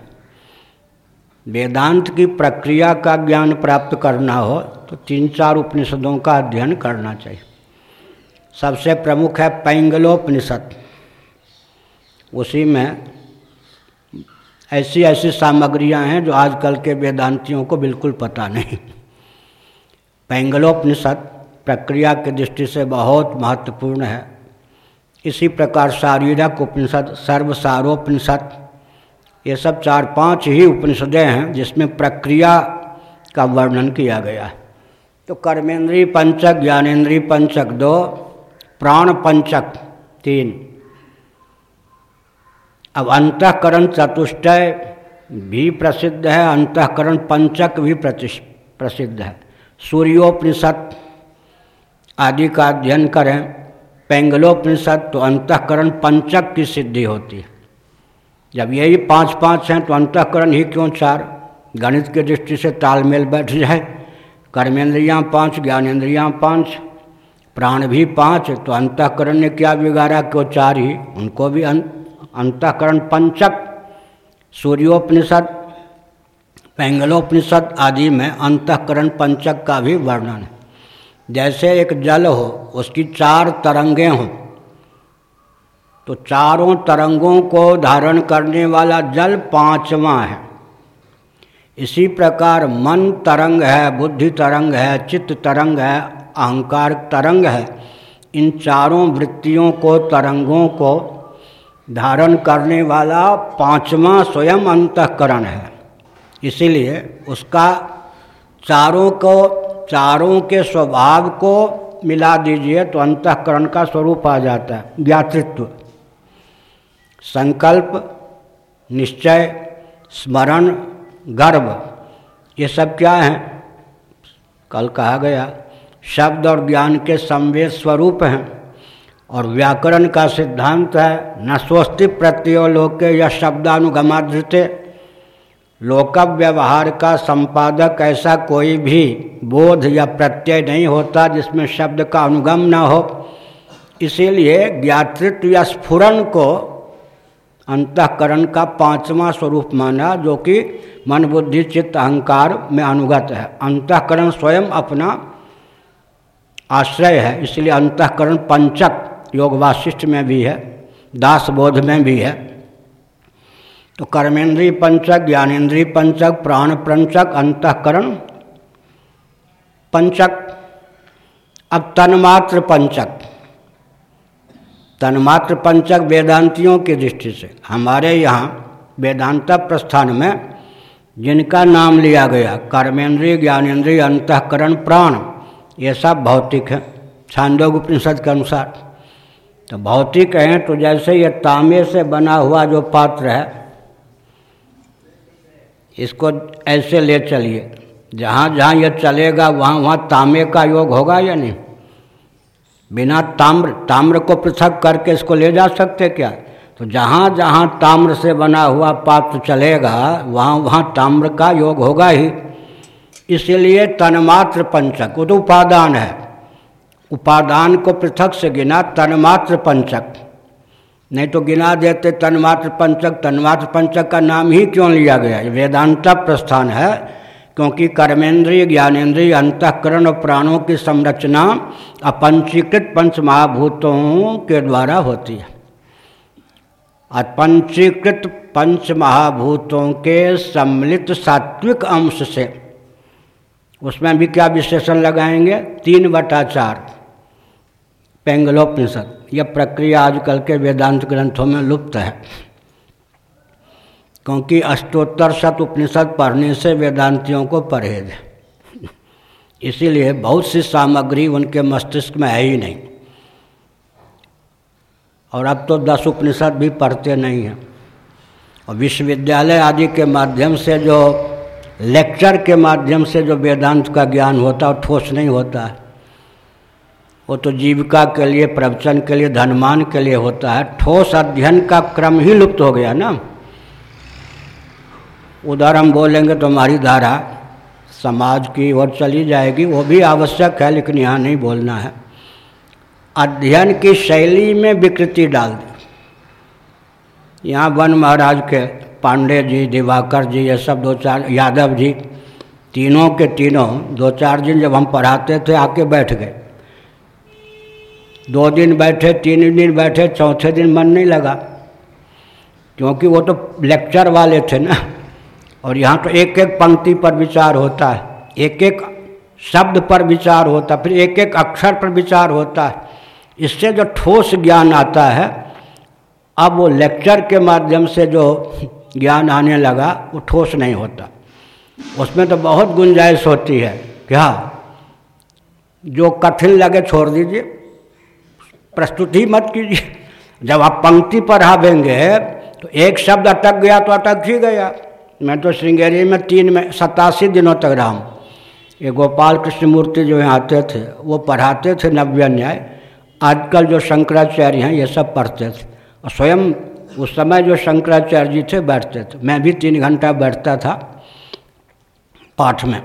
वेदांत की प्रक्रिया का ज्ञान प्राप्त करना हो तो तीन चार उपनिषदों का अध्ययन करना चाहिए। सबसे प्रमुख है पैंगलोपनिषद। उसी में ऐसी ऐसी सामग्रियाँ हैं जो आजकल के वेदांतियों को बिल्कुल पता नहीं। पैंगलोपनिषद प्रक्रिया की दृष्टि से बहुत महत्वपूर्ण है। इसी प्रकार शारीरक उपनिषद, सर्वसारोपनिषद, ये सब चार पाँच ही उपनिषदें हैं जिसमें प्रक्रिया का वर्णन किया गया है। तो कर्मेंद्रीय पंचक ज्ञानेन्द्रीय पंचक दो, प्राण पंचक तीन। अब अंतकरण चतुष्टय भी प्रसिद्ध है, अंतकरण पंचक भी प्रसिद्ध है। सूर्योपनिषद आदि का अध्ययन करें, पेंगलोपनिषद तो अंतकरण पंचक की सिद्धि होती है। जब यही पाँच पाँच हैं तो अंतकरण ही क्यों चार? गणित की दृष्टि से तालमेल बैठ जाए। कर्मेंद्रियाँ पाँच ज्ञानेन्द्रियाँ पाँच, प्राण भी पाँच तो अंतकरण ने क्या बिगाड़ा? क्यों चार ही? उनको भी अंतकरण पंचक। सूर्योपनिषद, पेंगलोपनिषद आदि में अंतकरण पंचक का भी वर्णन है। जैसे एक जल हो, उसकी चार तरंगे हों। तो चारों तरंगों को धारण करने वाला जल पांचवा है। इसी प्रकार मन तरंग है, बुद्धि तरंग है, चित्त तरंग है, अहंकार तरंग है। इन चारों वृत्तियों को, तरंगों को धारण करने वाला पांचवा स्वयं अंतकरण है। इसीलिए उसका चारों को चारों के स्वभाव को मिला दीजिए तो अंतकरण का स्वरूप आ जाता है, ज्ञातृत्व। संकल्प, निश्चय, स्मरण, गर्व, ये सब क्या हैं? कल कहा गया, शब्द और ज्ञान के संवेद स्वरूप हैं और व्याकरण का सिद्धांत है, न स्वस्ति प्रत्यय लोके या शब्दानुगमाधृत्य लोक व्यवहार का संपादक ऐसा कोई भी बोध या प्रत्यय नहीं होता जिसमें शब्द का अनुगम न हो। इसीलिए ज्ञातृत्व या स्फुरन को अंतकरण का पांचवा स्वरूप माना, जो कि मन, बुद्धि, चित्त, अहंकार में अनुगत है। अंतकरण स्वयं अपना आश्रय है, इसलिए अंतकरण पंचक योग वाशिष्ठ में भी है, दास बोध में भी है। तो कर्मेंद्रीय पंचक ज्ञानेन्द्रीय पंचक, प्राण पंचक, अंतकरण पंचक। अब तन्मात्र पंचक। तन्मात्र पंचक वेदांतियों की दृष्टि से। हमारे यहाँ वेदांत प्रस्थान में जिनका नाम लिया गया, कर्मेंद्रीय ज्ञानेन्द्रीय अंतकरण, प्राण, ये सब भौतिक है। छांदोग उपनिषद के अनुसार। तो भौतिक हैं तो जैसे ये तांबे से बना हुआ जो पात्र है इसको ऐसे ले चलिए। जहाँ जहाँ यह चलेगा, वहाँ वहाँ तांबे का योग होगा या नहीं? बिना ताम्र ताम्र को पृथक करके इसको ले जा सकते क्या? तो जहाँ जहाँ ताम्र से बना हुआ पात्र चलेगा, वहाँ वहाँ ताम्र का योग होगा ही। इसलिए तन्मात्र पंचक वो तो उपादान है। उपादान को पृथक से गिना तन्मात्र पंचक। नहीं तो गिना देते तन्मात्र पंचक। तन्मात्र पंचक का नाम ही क्यों लिया गया? वेदांत प्रस्थान है, क्योंकि कर्मेंद्रिय ज्ञानेन्द्रिय अंतकरण और प्राणों की संरचना अपंचीकृत पंच महाभूतों के द्वारा होती है। अपंचीकृत पंच महाभूतों के सम्मिलित सात्विक अंश से उसमें भी क्या विशेषण लगाएँगे? तीन बटा चार पेंगलोपनिषद, यह प्रक्रिया आजकल के वेदांत ग्रंथों में लुप्त है। क्योंकि अष्टोत्तर शत उपनिषद पढ़ने से वेदांतियों को परहेज है। इसीलिए बहुत सी सामग्री उनके मस्तिष्क में है ही नहीं। और अब तो दस उपनिषद भी पढ़ते नहीं हैं। और विश्वविद्यालय आदि के माध्यम से जो लेक्चर के माध्यम से जो वेदांत का ज्ञान होता है ठोस नहीं होता है। वो तो जीविका के लिए, प्रवचन के लिए, धनमान के लिए होता है। ठोस अध्ययन का क्रम ही लुप्त हो गया ना। उधर हम बोलेंगे तो हमारी धारा समाज की ओर चली जाएगी, वो भी आवश्यक है, लेकिन यहाँ नहीं बोलना है। अध्ययन की शैली में विकृति डाल दी। यहाँ वन महाराज के पांडे जी, दिवाकर जी, ये सब दो चार, यादव जी, तीनों के तीनों, दो चार दिन जब हम पढ़ाते थे, आके बैठ गए। दो दिन बैठे, तीन दिन बैठे, चौथे दिन मन नहीं लगा। क्योंकि वो तो लेक्चर वाले थे ना। और यहाँ तो एक एक पंक्ति पर विचार होता है। एक एक शब्द पर विचार होता है, फिर एक एक अक्षर पर विचार होता है। इससे जो ठोस ज्ञान आता है, अब वो लेक्चर के माध्यम से जो ज्ञान आने लगा, वो ठोस नहीं होता। उसमें तो बहुत गुंजाइश होती है क्या जो कठिन लगे छोड़ दीजिए। प्रस्तुति मत कीजिए। जब आप पंक्ति पढ़ावेंगे तो एक शब्द अटक गया तो अटक ही गया। मैं तो श्रृंगेरी में तीन में सतासी दिनों तक रहा हूँ। ये गोपाल कृष्ण मूर्ति जो यहाँ आते थे, वो पढ़ाते थे नव्य न्याय आजकल जो शंकराचार्य हैं, ये सब पढ़ते थे। और स्वयं उस समय जो शंकराचार्य जी थे, बैठते थे। मैं भी तीन घंटा बैठता था पाठ में।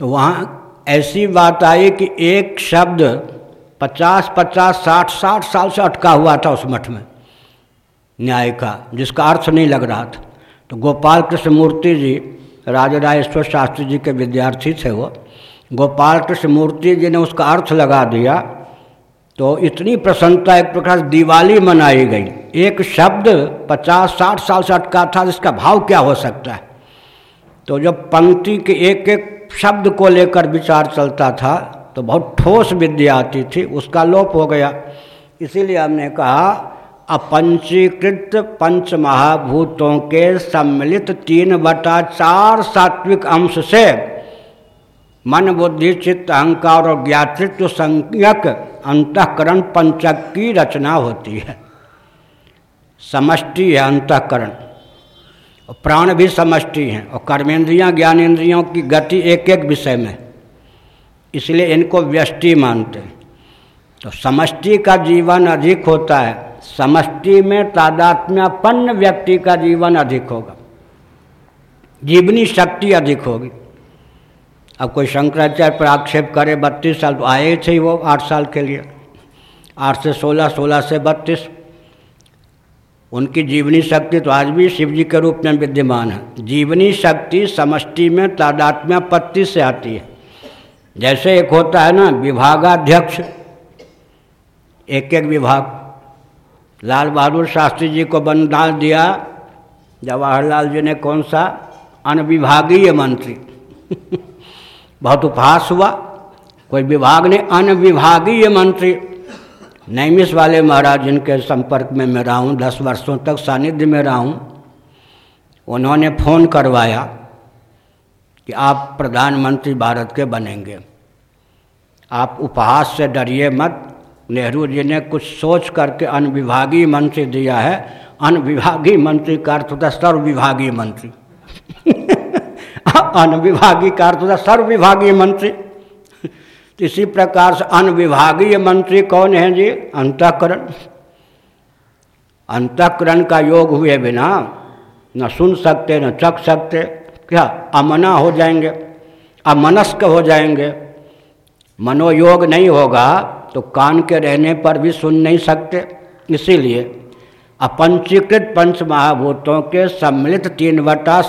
तो वहाँ ऐसी बात आई कि एक शब्द पचास पचास, साठ साठ साल से अटका हुआ था उस मठ में। न्याय का, जिसका अर्थ नहीं लग रहा था। तो गोपाल कृष्ण मूर्ति जी राजा राजेश्वर शास्त्री जी के विद्यार्थी थे वो। गोपाल कृष्ण मूर्ति जी ने उसका अर्थ लगा दिया तो इतनी प्रसन्नता, एक प्रकार से दिवाली मनाई गई। एक शब्द पचास, साठ साल से अटका था, जिसका भाव क्या हो सकता है? तो जब पंक्ति के एक एक शब्द को लेकर विचार चलता था तो बहुत ठोस विद्या आती थी, उसका लोप हो गया। इसीलिए हमने कहा, अपंचीकृत पंच महाभूतों के सम्मिलित तीन बटा चार सात्विक अंश से मन, बुद्धि, चित्त, अहंकार और ज्ञातृत्व संज्ञक अंतकरण पंचक की रचना होती है। समष्टि है अंतकरण। प्राण भी समष्टि हैं। और कर्मेंद्रियाँ ज्ञानेन्द्रियों की गति एक एक विषय में। इसलिए इनको व्यष्टि मानते हैं। तो समष्टि का जीवन अधिक होता है, समष्टि में तादात्म्यपन्न व्यक्ति का जीवन अधिक होगा, जीवनी शक्ति अधिक होगी। अब कोई शंकराचार्य पर आक्षेप करे, बत्तीस साल तो आए थे वो आठ साल के लिए, आठ से सोलह सोलह से बत्तीस। उनकी जीवनी शक्ति तो आज भी शिव जी के रूप में विद्यमान है। जीवनी शक्ति समष्टि में तादात्म्यपत्ति से आती है। जैसे एक होता है ना, विभागाध्यक्ष एक एक विभाग। लाल बहादुर शास्त्री जी को बंदाल दिया, जवाहरलाल जी ने कौन सा? अनविभागीय मंत्री। बहुत उपहास हुआ, कोई विभाग ने अनविभागीय मंत्री। नैमिष वाले महाराज, जिनके संपर्क में मैं रहा हूँ, दस वर्षों तक सानिध्य में रहा हूँ, उन्होंने फ़ोन करवाया। कि आप प्रधानमंत्री भारत के बनेंगे। आप उपहास से डरिए मत। नेहरू जी ने कुछ सोच करके अनविभागीय मंत्री दिया है। अनविभागीय मंत्री का अर्थ होता सर्वविभागीय मंत्री। अनविभागीय का अर्थ होता सर्वविभागीय मंत्री। इसी प्रकार से अनविभागीय मंत्री कौन है जी? अंतकरण। अंतकरण का योग हुए बिना न सुन सकते, न चख सकते। क्या? अमना हो जाएँगे। अमनस्क हो जाएँगे। मनोयोग नहीं होगा तो कान के रहने पर भी सुन नहीं सकते। इसीलिए अपंचीकृत पंच महाभूतों के सम्मिलित तीन वटा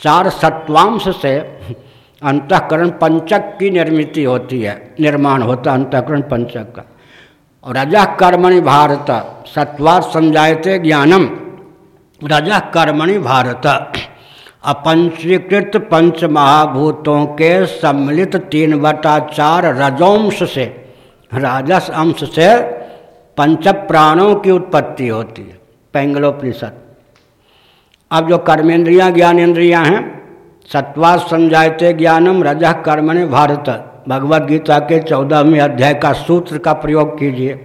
चार सत्वांश से अंतकरण पंचक की निर्मित होती है। निर्माण होता अंतकरण पंचक का। और रज कर्मणि भारत सत्वार संजायते ज्ञानम। रज कर्मणि भारत। अपंचीकृत पंच महाभूतों के सम्मिलित तीन बटा चार रजोंश से, राजस अंश से पंच प्राणों की उत्पत्ति होती है। पैंगलोपनिषद। अब जो कर्मेंद्रियाँ ज्ञानेन्द्रियाँ हैं सत्वा संजायते ज्ञानम रजह कर्मण भारत। भगवत गीता के चौदहवें अध्याय का सूत्र का प्रयोग कीजिए।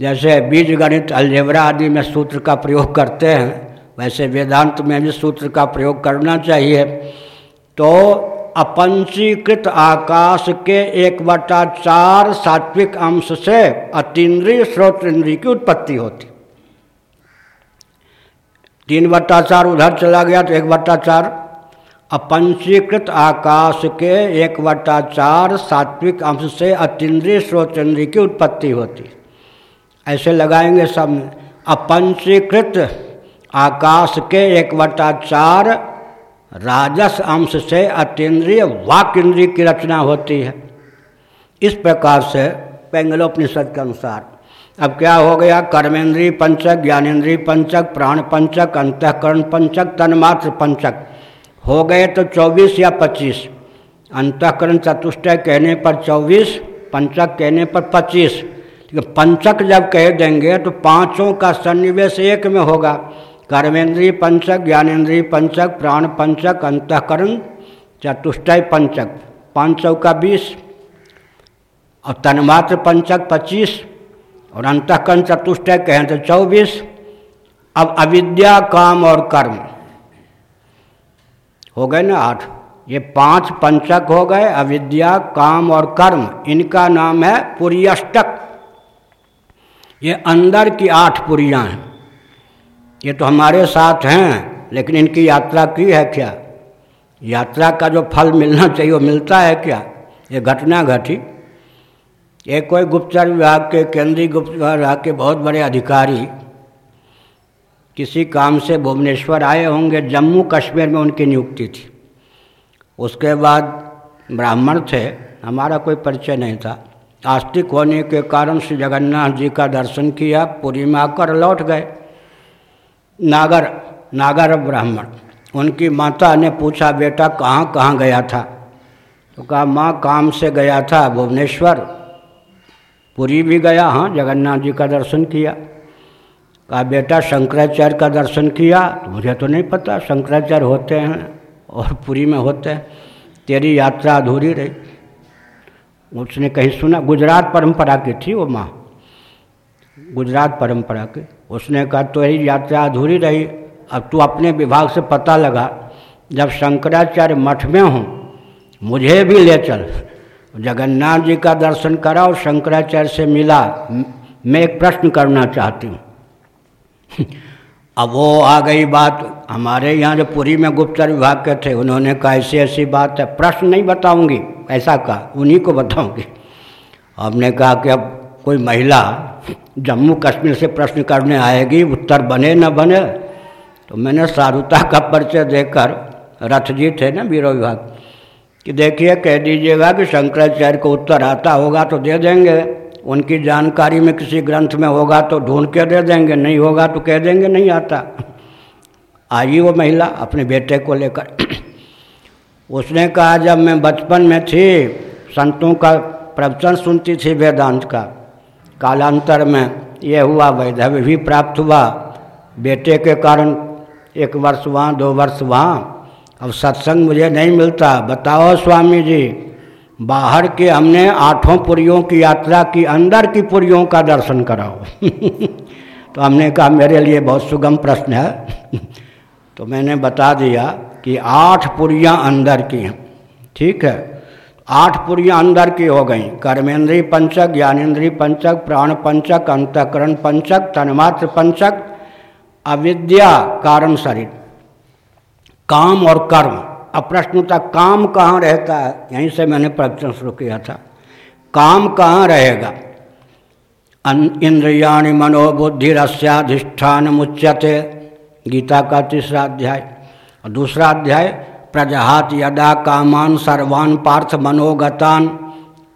जैसे बीज गणित अलजेबरा आदि में सूत्र का प्रयोग करते हैं वैसे वेदांत में भी सूत्र का प्रयोग करना चाहिए। तो अपंचीकृत आकाश के एक बटा चार सात्विक अंश से अतीन्द्रिय स्रोत इंद्रिय की उत्पत्ति होती। तीन बट्टा चार उधर चला गया तो एक बट्टा चार। अपंचीकृत आकाश के एक बट्टा चार सात्विक अंश से अतीन्द्रिय स्रोत इंद्रिय की उत्पत्ति होती। ऐसे लगाएँगे सब अपंचीकृत आकाश के एक बट्टा चार राजस अंश से अतीन्द्रिय वाक इंद्रिय की रचना होती है। इस प्रकार से पेंगलोपनिषद के अनुसार अब क्या हो गया? कर्मेंद्रीय पंचक ज्ञानेन्द्रीय पंचक, प्राण पंचक, अंतकरण पंचक, तन्मात्र पंचक। हो गए तो चौबीस या पच्चीस। अंतकरण चतुष्टय कहने पर चौबीस, पंचक कहने पर पच्चीस। पंचक जब कह देंगे तो पाँचों का सन्निवेश एक में होगा। कर्मेंद्रीय पंचक, ज्ञानेन्द्रीय पंचक, प्राण पंचक, अंतकरण, चतुष्टय पंचक, पाँच सौ का बीस, और तन्मात्र पंचक पच्चीस, और अंतकरण चतुष्टय कहें तो चौबीस, अब अविद्या, काम और कर्म। हो गए ना आठ? ये पाँच पंचक हो गए, अविद्या, काम और कर्म, इनका नाम है पुरियष्टक ये अंदर की आठ पुरियाँ हैं। ये तो हमारे साथ हैं, लेकिन इनकी यात्रा की है क्या? यात्रा का जो फल मिलना चाहिए, वो मिलता है क्या? ये घटना घटी। एक कोई गुप्तचर विभाग के, केंद्रीय गुप्त विभाग के बहुत बड़े अधिकारी किसी काम से भुवनेश्वर आए होंगे, जम्मू कश्मीर में उनकी नियुक्ति थी। उसके बाद ब्राह्मण थे, हमारा कोई परिचय नहीं था। आस्तिक होने के कारण श्री जगन्नाथ जी का दर्शन किया, पुरी में आकर लौट गए। नागर नागर ब्राह्मण। उनकी माता ने पूछा, बेटा, कहाँ कहाँ गया था? तो कहा, माँ, काम से गया था भुवनेश्वर। पुरी भी गया हाँ जगन्नाथ जी का दर्शन किया। कहा, बेटा, शंकराचार्य का दर्शन किया? तो मुझे तो नहीं पता, शंकराचार्य होते हैं और पुरी में होते हैं। तेरी यात्रा अधूरी रही। उसने कहीं सुना, गुजरात परंपरा की थी वो माँ? गुजरात परंपरा की। उसने कहा तेरी यात्रा अधूरी रही। अब तू अपने विभाग से पता लगा। जब शंकराचार्य मठ में हूँ, मुझे भी ले चल। जगन्नाथ जी का दर्शन करा और शंकराचार्य से मिला। मैं एक प्रश्न करना चाहती हूँ। अब वो आ गई बात। हमारे यहाँ जो पुरी में गुप्तर विभाग के थे, उन्होंने कहा, ऐसी ऐसी बात है। प्रश्न नहीं बताऊँगी। ऐसा कहा, उन्हीं को बताऊँगी। हमने कहा कि अब कोई महिला जम्मू कश्मीर से प्रश्न करने आएगी, उत्तर बने, न बने तो मैंने सारुता का परिचय देकर रथ जी थे ना बीरो विभाग, कि देखिए, कह दीजिएगा कि शंकराचार्य को उत्तर आता होगा तो दे देंगे, उनकी जानकारी में किसी ग्रंथ में होगा तो ढूंढ के दे देंगे, नहीं होगा तो कह देंगे, नहीं आता। आई वो महिला अपने बेटे को लेकर। उसने कहा, जब मैं बचपन में थी, संतों का प्रवचन सुनती थी वेदांत का कालांतर में ये हुआ, वैधव्य भी प्राप्त हुआ। बेटे के कारण एक वर्ष वहाँ, दो वर्ष वहाँ। अब सत्संग मुझे नहीं मिलता। बताओ स्वामी जी, बाहर के हमने आठों पुरियों की यात्रा की, अंदर की पुरियों का दर्शन कराओ। तो हमने कहा, मेरे लिए बहुत सुगम प्रश्न है। तो मैंने बता दिया कि आठ पुरियाँ अंदर की हैं। ठीक है? आठ पुरियाँ अंदर की हो गई। कर्मेंद्रीय पंचक ज्ञानेन्द्रीय पंचक, प्राण पंचक, अंतकरण पंचक, तन्मात्र पंचक, अविद्या कारण शरीर। काम और कर्म। अब प्रश्न था काम कहाँ रहता है? यहीं से मैंने प्रवचन शुरू किया था। काम कहाँ रहेगा? मनोबुद्धि रस्याधिष्ठान मुच्यते गीता का तीसरा अध्याय। और दूसरा अध्याय प्रजहात यदा कामान सर्वान पार्थ मनोगतान।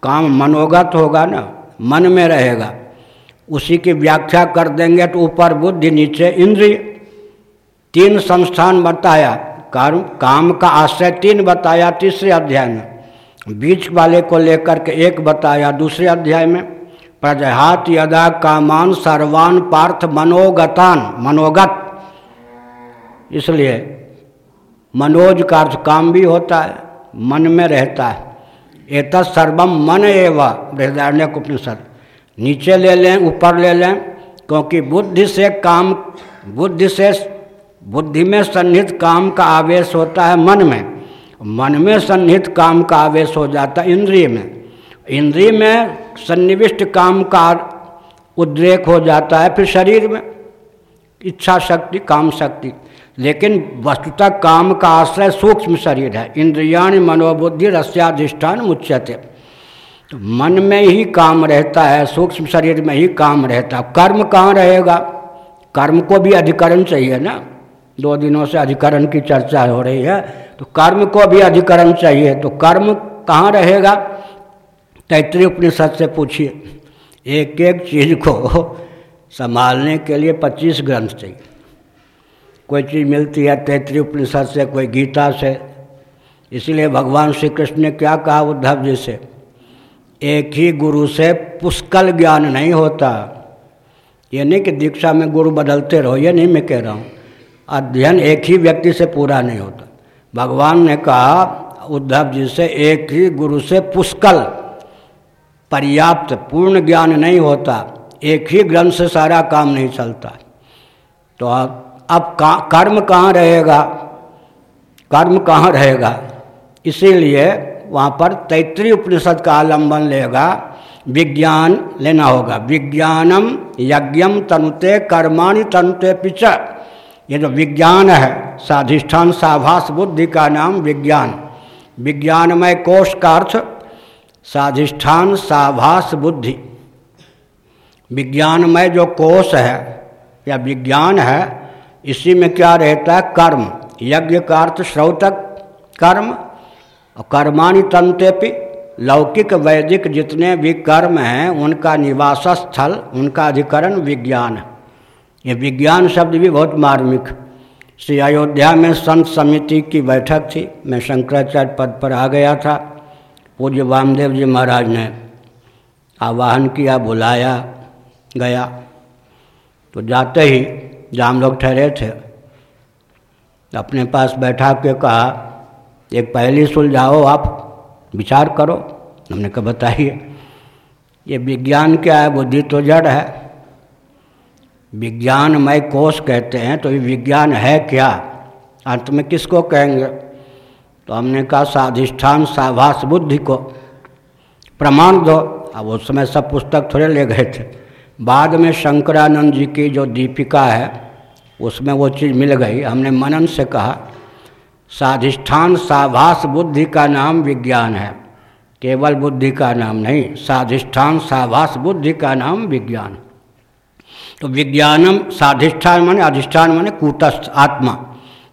काम मनोगत होगा ना, मन में रहेगा। उसी की व्याख्या कर देंगे तो ऊपर बुद्धि, नीचे इंद्रिय। तीन संस्थान बताया कर्म काम का आश्रय तीन बताया, तीसरे अध्याय में। बीच वाले को लेकर के एक बताया, दूसरे अध्याय में। प्रजहात यदा कामान सर्वान पार्थ मनोगतान, मनोगत। इसलिए मनोज का अर्थ काम भी होता है, मन में रहता है। एत सर्वम मन एवं बृहदारण्य उपनिषद नीचे ले लें, ऊपर ले लें, क्योंकि बुद्धि से काम, बुद्धि से, बुद्धि में सन्निहित काम का आवेश होता है मन में। मन में सन्निहित काम का आवेश हो जाता है इंद्रिय में। इंद्रिय में सन्निविष्ट काम का उद्रेक हो जाता है फिर शरीर में। इच्छा शक्ति, काम शक्ति। लेकिन वस्तुतः काम का आश्रय सूक्ष्म शरीर है। इंद्रियाण मनोबुद्धि रस्याधिष्ठान मुच्यते। तो मन में ही काम रहता है, सूक्ष्म शरीर में ही काम रहता है। कर्म कहाँ रहेगा? कर्म को भी अधिकरण चाहिए ना? दो दिनों से अधिकरण की चर्चा हो रही है तो कर्म को भी अधिकरण चाहिए। तो कर्म कहाँ रहेगा? तैतृय उपनिषद से पूछिए। एक एक चीज़ को संभालने के लिए पच्चीस ग्रंथ चाहिए। कोई चीज़ मिलती है, तैतृ उपनिषद से, कोई गीता से। इसलिए भगवान श्री कृष्ण ने क्या कहा उद्धव जी से? एक ही गुरु से पुष्कल ज्ञान नहीं होता। ये नहीं कि दीक्षा में गुरु बदलते रहो, ये नहीं मैं कह रहा हूँ। अध्ययन एक ही व्यक्ति से पूरा नहीं होता। भगवान ने कहा उद्धव जी से, एक ही गुरु से पुष्कल, पर्याप्त, पूर्ण ज्ञान नहीं होता। एक ही ग्रंथ से सारा काम नहीं चलता। तो अब का, कर्म कहाँ रहेगा? कर्म कहाँ रहेगा? इसीलिए वहाँ पर तैतृय उपनिषद का आलंबन लेगा, विज्ञान लेना होगा। विज्ञानम यज्ञम तनुते, कर्माणि तनुते पिच। ये जो विज्ञान है, साधिष्ठान, साभास बुद्धि का नाम विज्ञान। विज्ञानमय कोष का अर्थ साधिष्ठान, साभास बुद्धि। विज्ञानमय जो कोष है, या विज्ञान है इसी में क्या रहता है? कर्म। यज्ञ का अर्थ श्रौतक, कर्म, और कर्माणि तंतेपि लौकिक, वैदिक जितने भी कर्म हैं, उनका निवास स्थल, उनका अधिकरण विज्ञान। ये विज्ञान शब्द भी बहुत मार्मिक। श्री अयोध्या में संत समिति की बैठक थी। मैं शंकराचार्य पद पर आ गया था। पूज्य वामदेव जी महाराज ने आवाहन किया, बुलाया, गया। तो जाते ही जहाँ लोग ठहरे थे, अपने पास बैठा के कहा, एक पहली सुलझाओ आप, विचार करो। हमने कहा, बताइए। ये विज्ञान क्या है? बुद्धि तो जड़ है। विज्ञानमय कोष कहते हैं तो ये विज्ञान है क्या? अंत में किसको कहेंगे? तो हमने कहा, साधिष्ठान साभास बुद्धि को। प्रमाण दो। अब उस समय सब पुस्तक थोड़े ले गए थे। बाद में शंकरानंद जी की जो दीपिका है, उसमें वो चीज़ मिल गई। हमने मनन से कहा, साधिष्ठान साभास बुद्धि का नाम विज्ञान है। केवल बुद्धि का नाम नहीं, साधिष्ठान साभास बुद्धि का नाम विज्ञान। तो विज्ञानम साधिष्ठान माने अधिष्ठान माने कूटस्थ, आत्मा।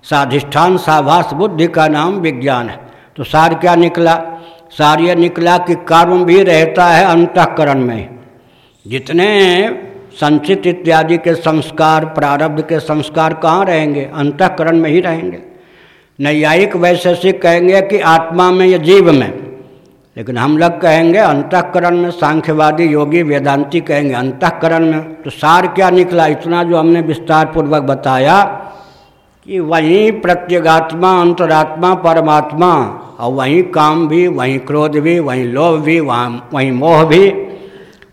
साधिष्ठान साभास बुद्धि का नाम विज्ञान है। तो सार क्या निकला? सार यह निकला कि कर्म भी रहता है अंतकरण में। जितने संचित इत्यादि के संस्कार, प्रारब्ध के संस्कार कहाँ रहेंगे? अंतकरण में ही रहेंगे। नैयायिक वैशेषिक कहेंगे कि आत्मा में या जीव में। लेकिन हम लोग कहेंगे अंतकरण में, सांख्यवादी, योगी, वेदांती कहेंगे अंतकरण में। तो सार क्या निकला? इतना जो हमने विस्तार पूर्वक बताया कि वहीं प्रत्यगात्मा, अंतरात्मा, परमात्मा, और वहीं काम भी, वहीं क्रोध भी, वहीं लोभ भी, वहाँ, वहीं मोह भी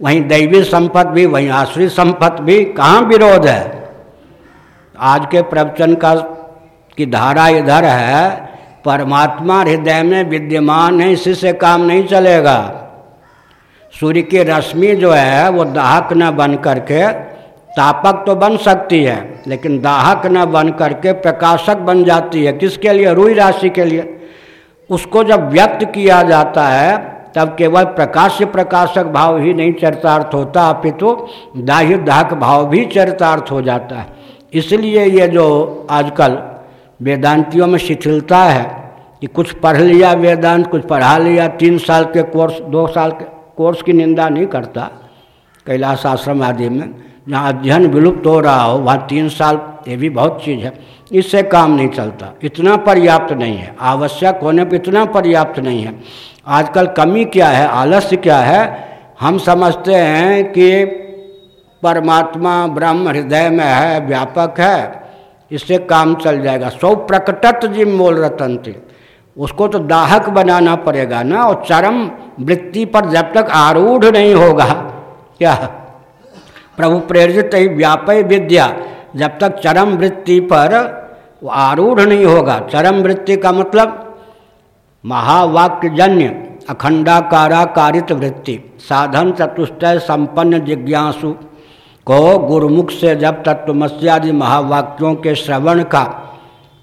वहीं दैवी संपत्ति भी, वहीं आश्रित संपत्ति भी, कहाँ विरोध है? आज के प्रवचन का की धारा इधर है, परमात्मा हृदय में विद्यमान है, इसी से काम नहीं चलेगा। सूर्य की रश्मि जो है, वो दाहक न बन करके, तापक तो बन सकती है, लेकिन दाहक न बन करके प्रकाशक बन जाती है। किसके लिए? रुई राशि के लिए। उसको जब व्यक्त किया जाता है तब केवल प्रकाश प्रकाशक भाव ही नहीं चरितार्थ होता, अपितु तो दाहक भाव भी चरितार्थ हो जाता है। इसलिए ये जो आजकल वेदांतियों में शिथिलता है कि कुछ पढ़ लिया वेदांत, कुछ पढ़ा लिया, तीन साल के कोर्स, दो साल के कोर्स की निंदा नहीं करता कैलाश आश्रम आदि में, जहाँ अध्ययन विलुप्त हो रहा हो, वहाँ तीन साल ये भी बहुत चीज़ है। इससे काम नहीं चलता। इतना पर्याप्त नहीं है। आवश्यक होने पर इतना पर्याप्त नहीं है। आजकल कमी क्या है? आलस्य क्या है? हम समझते हैं कि परमात्मा ब्रह्म हृदय में है, व्यापक है। इससे काम चल जाएगा। सौ प्रकटत जिम मोल रतन थे उसको तो दाहक बनाना पड़ेगा ना, और चरम वृत्ति पर जब तक आरूढ़ नहीं होगा, क्या? प्रभु प्रेरित ही व्यापय विद्या। जब तक चरम वृत्ति पर आरूढ़ नहीं होगा। चरम वृत्ति का मतलब महावाक्यजन्य अखंडाकाराकारित वृत्ति। साधन चतुष्टय संपन्न जिज्ञासु को गुरुमुख से जब तत्वमस्यादि महावाक्यों के श्रवण का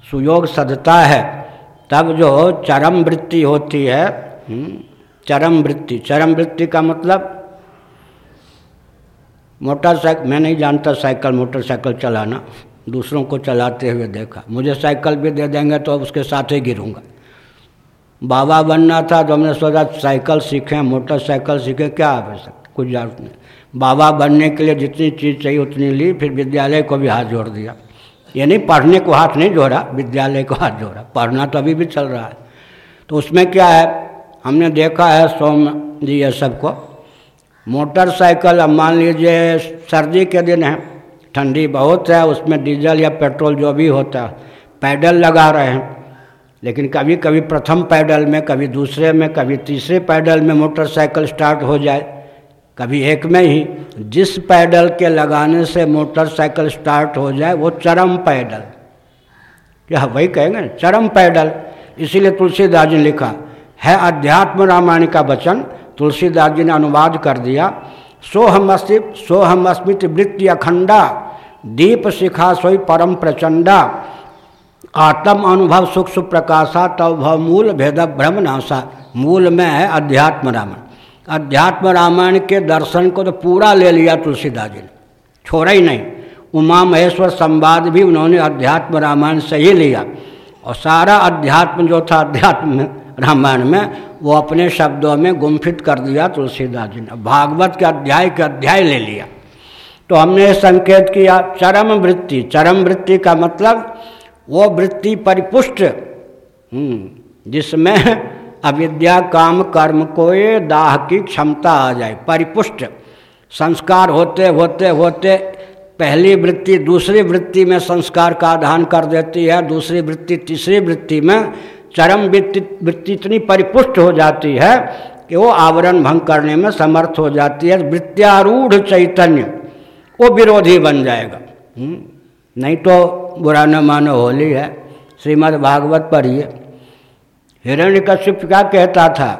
सुयोग सदता है तब जो चरम वृत्ति होती है हम्म, चरम वृत्ति। चरम वृत्ति का मतलब मोटरसाइकिल मैं नहीं जानता साइकिल, मोटरसाइकिल चलाना। दूसरों को चलाते हुए देखा। मुझे साइकिल भी दे देंगे तो उसके साथ ही गिरूँगा। बाबा बनना था तो हमने सोचा, साइकिल सीखें, मोटरसाइकिल सीखें, क्या आवश्यक? कुछ ज़रूरत नहीं। बाबा बनने के लिए जितनी चीज़ चाहिए, उतनी ली, फिर विद्यालय को भी हाथ जोड़ दिया। ये नहीं, पढ़ने को हाथ नहीं जोड़ा, विद्यालय को हाथ जोड़ा। पढ़ना तो अभी भी चल रहा है। तो उसमें क्या है? हमने देखा है सोम जी, ये सबको मोटरसाइकिल, अब मान लीजिए सर्दी के दिन है, ठंडी बहुत है, उसमें डीजल या पेट्रोल जो भी होता है, पैडल लगा रहे हैं। लेकिन कभी कभी प्रथम पैडल में, कभी दूसरे में, कभी तीसरे पैडल में मोटरसाइकिल स्टार्ट हो जाए, कभी एक में ही। जिस पैडल के लगाने से मोटरसाइकिल स्टार्ट हो जाए, वो चरम पैडल। क्या वही कहेंगे? चरम पैडल। इसीलिए तुलसीदास जी लिखा, है अध्यात्म रामायण का वचन तुलसीदास जी ने अनुवाद कर दिया, सोहमस्ति सोहमस्मित वृत्ति अखंडा दीप शिखा सोई परम प्रचंडा, आत्म अनुभव सुख सुप्रकाशा, तव भव मूल भेद भ्रम नाशा, मूल में है अध्यात्म रामायण। अध्यात्म रामायण के दर्शन को तो पूरा ले लिया तुलसीदास जी ने, छोड़ा ही नहीं। उमा महेश्वर संवाद भी उन्होंने अध्यात्म रामायण से ही लिया। और सारा अध्यात्म जो था अध्यात्म रामायण में वो अपने शब्दों में गुम्फित कर दिया तुलसीदास जी ने। भागवत के अध्याय के अध्याय ले लिया। तो हमने संकेत किया चरम वृत्ति चरम वृत्ति का मतलब वो वृत्ति परिपुष्ट हम्म, जिसमें अविद्या काम कर्म को ये दाह की क्षमता आ जाए परिपुष्ट। संस्कार होते होते होते पहली वृत्ति दूसरी वृत्ति में संस्कार का आधान कर देती है दूसरी वृत्ति तीसरी वृत्ति में चरम वृत्ति इतनी परिपुष्ट हो जाती है कि वो आवरण भंग करने में समर्थ हो जाती है। वृत्यारूढ़ चैतन्य वो विरोधी बन जाएगा। हम्म, नहीं तो बुरा न मानो होली है। श्रीमद् भागवत पढ़िए। हिरण्य कश्यप क्या कहता था?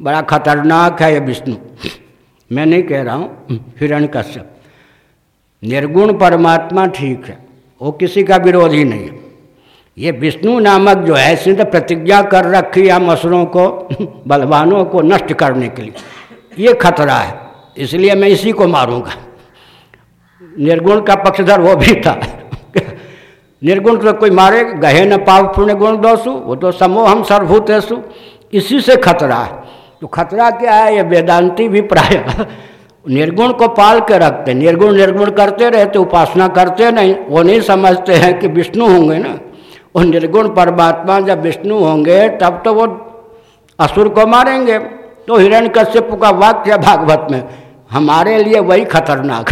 बड़ा खतरनाक है ये विष्णु। मैं नहीं कह रहा हूँ हिरण्य कश्यप निर्गुण परमात्मा ठीक है वो किसी का विरोधी नहीं है। ये विष्णु नामक जो है इसने तो प्रतिज्ञा कर रखी है मसरों को, बलवानों को नष्ट करने के लिए। ये खतरा है, इसलिए मैं इसी को मारूँगा। निर्गुण का पक्षधर वो भी था। निर्गुण तो कोई मारे, गहे न पाव पुण्य गुण दोषु, वो तो समोह हम सर्वभूतेषु। इसी से खतरा है। तो खतरा क्या है, ये वेदांती भी प्राय निर्गुण को पाल के रखते निर्गुण निर्गुण करते रहते, उपासना करते नहीं, वो नहीं समझते हैं कि विष्णु होंगे ना। वो निर्गुण परमात्मा जब विष्णु होंगे, तब तो वो असुर को मारेंगे। तो हिरण कश्यप का वाक्य भागवत में, हमारे लिए वही खतरनाक।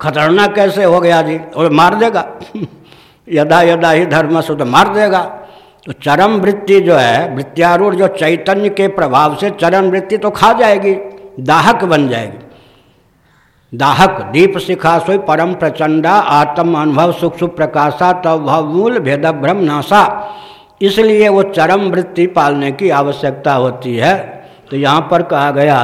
खतरनाक कैसे हो गया जी? और मार देगा। यदा यदा ही धर्म से तो मार देगा। तो चरम वृत्ति जो है, वृत्तियारूढ़ जो चैतन्य के प्रभाव से चरम वृत्ति तो खा जाएगी, दाहक बन जाएगी। दाहक दीप शिखा सोई परम प्रचंडा, आत्म अनुभव सुख सुख प्रकाशा तब मूल भेद भ्रम नाशा। इसलिए वो चरम वृत्ति पालने की आवश्यकता होती है। तो यहाँ पर कहा गया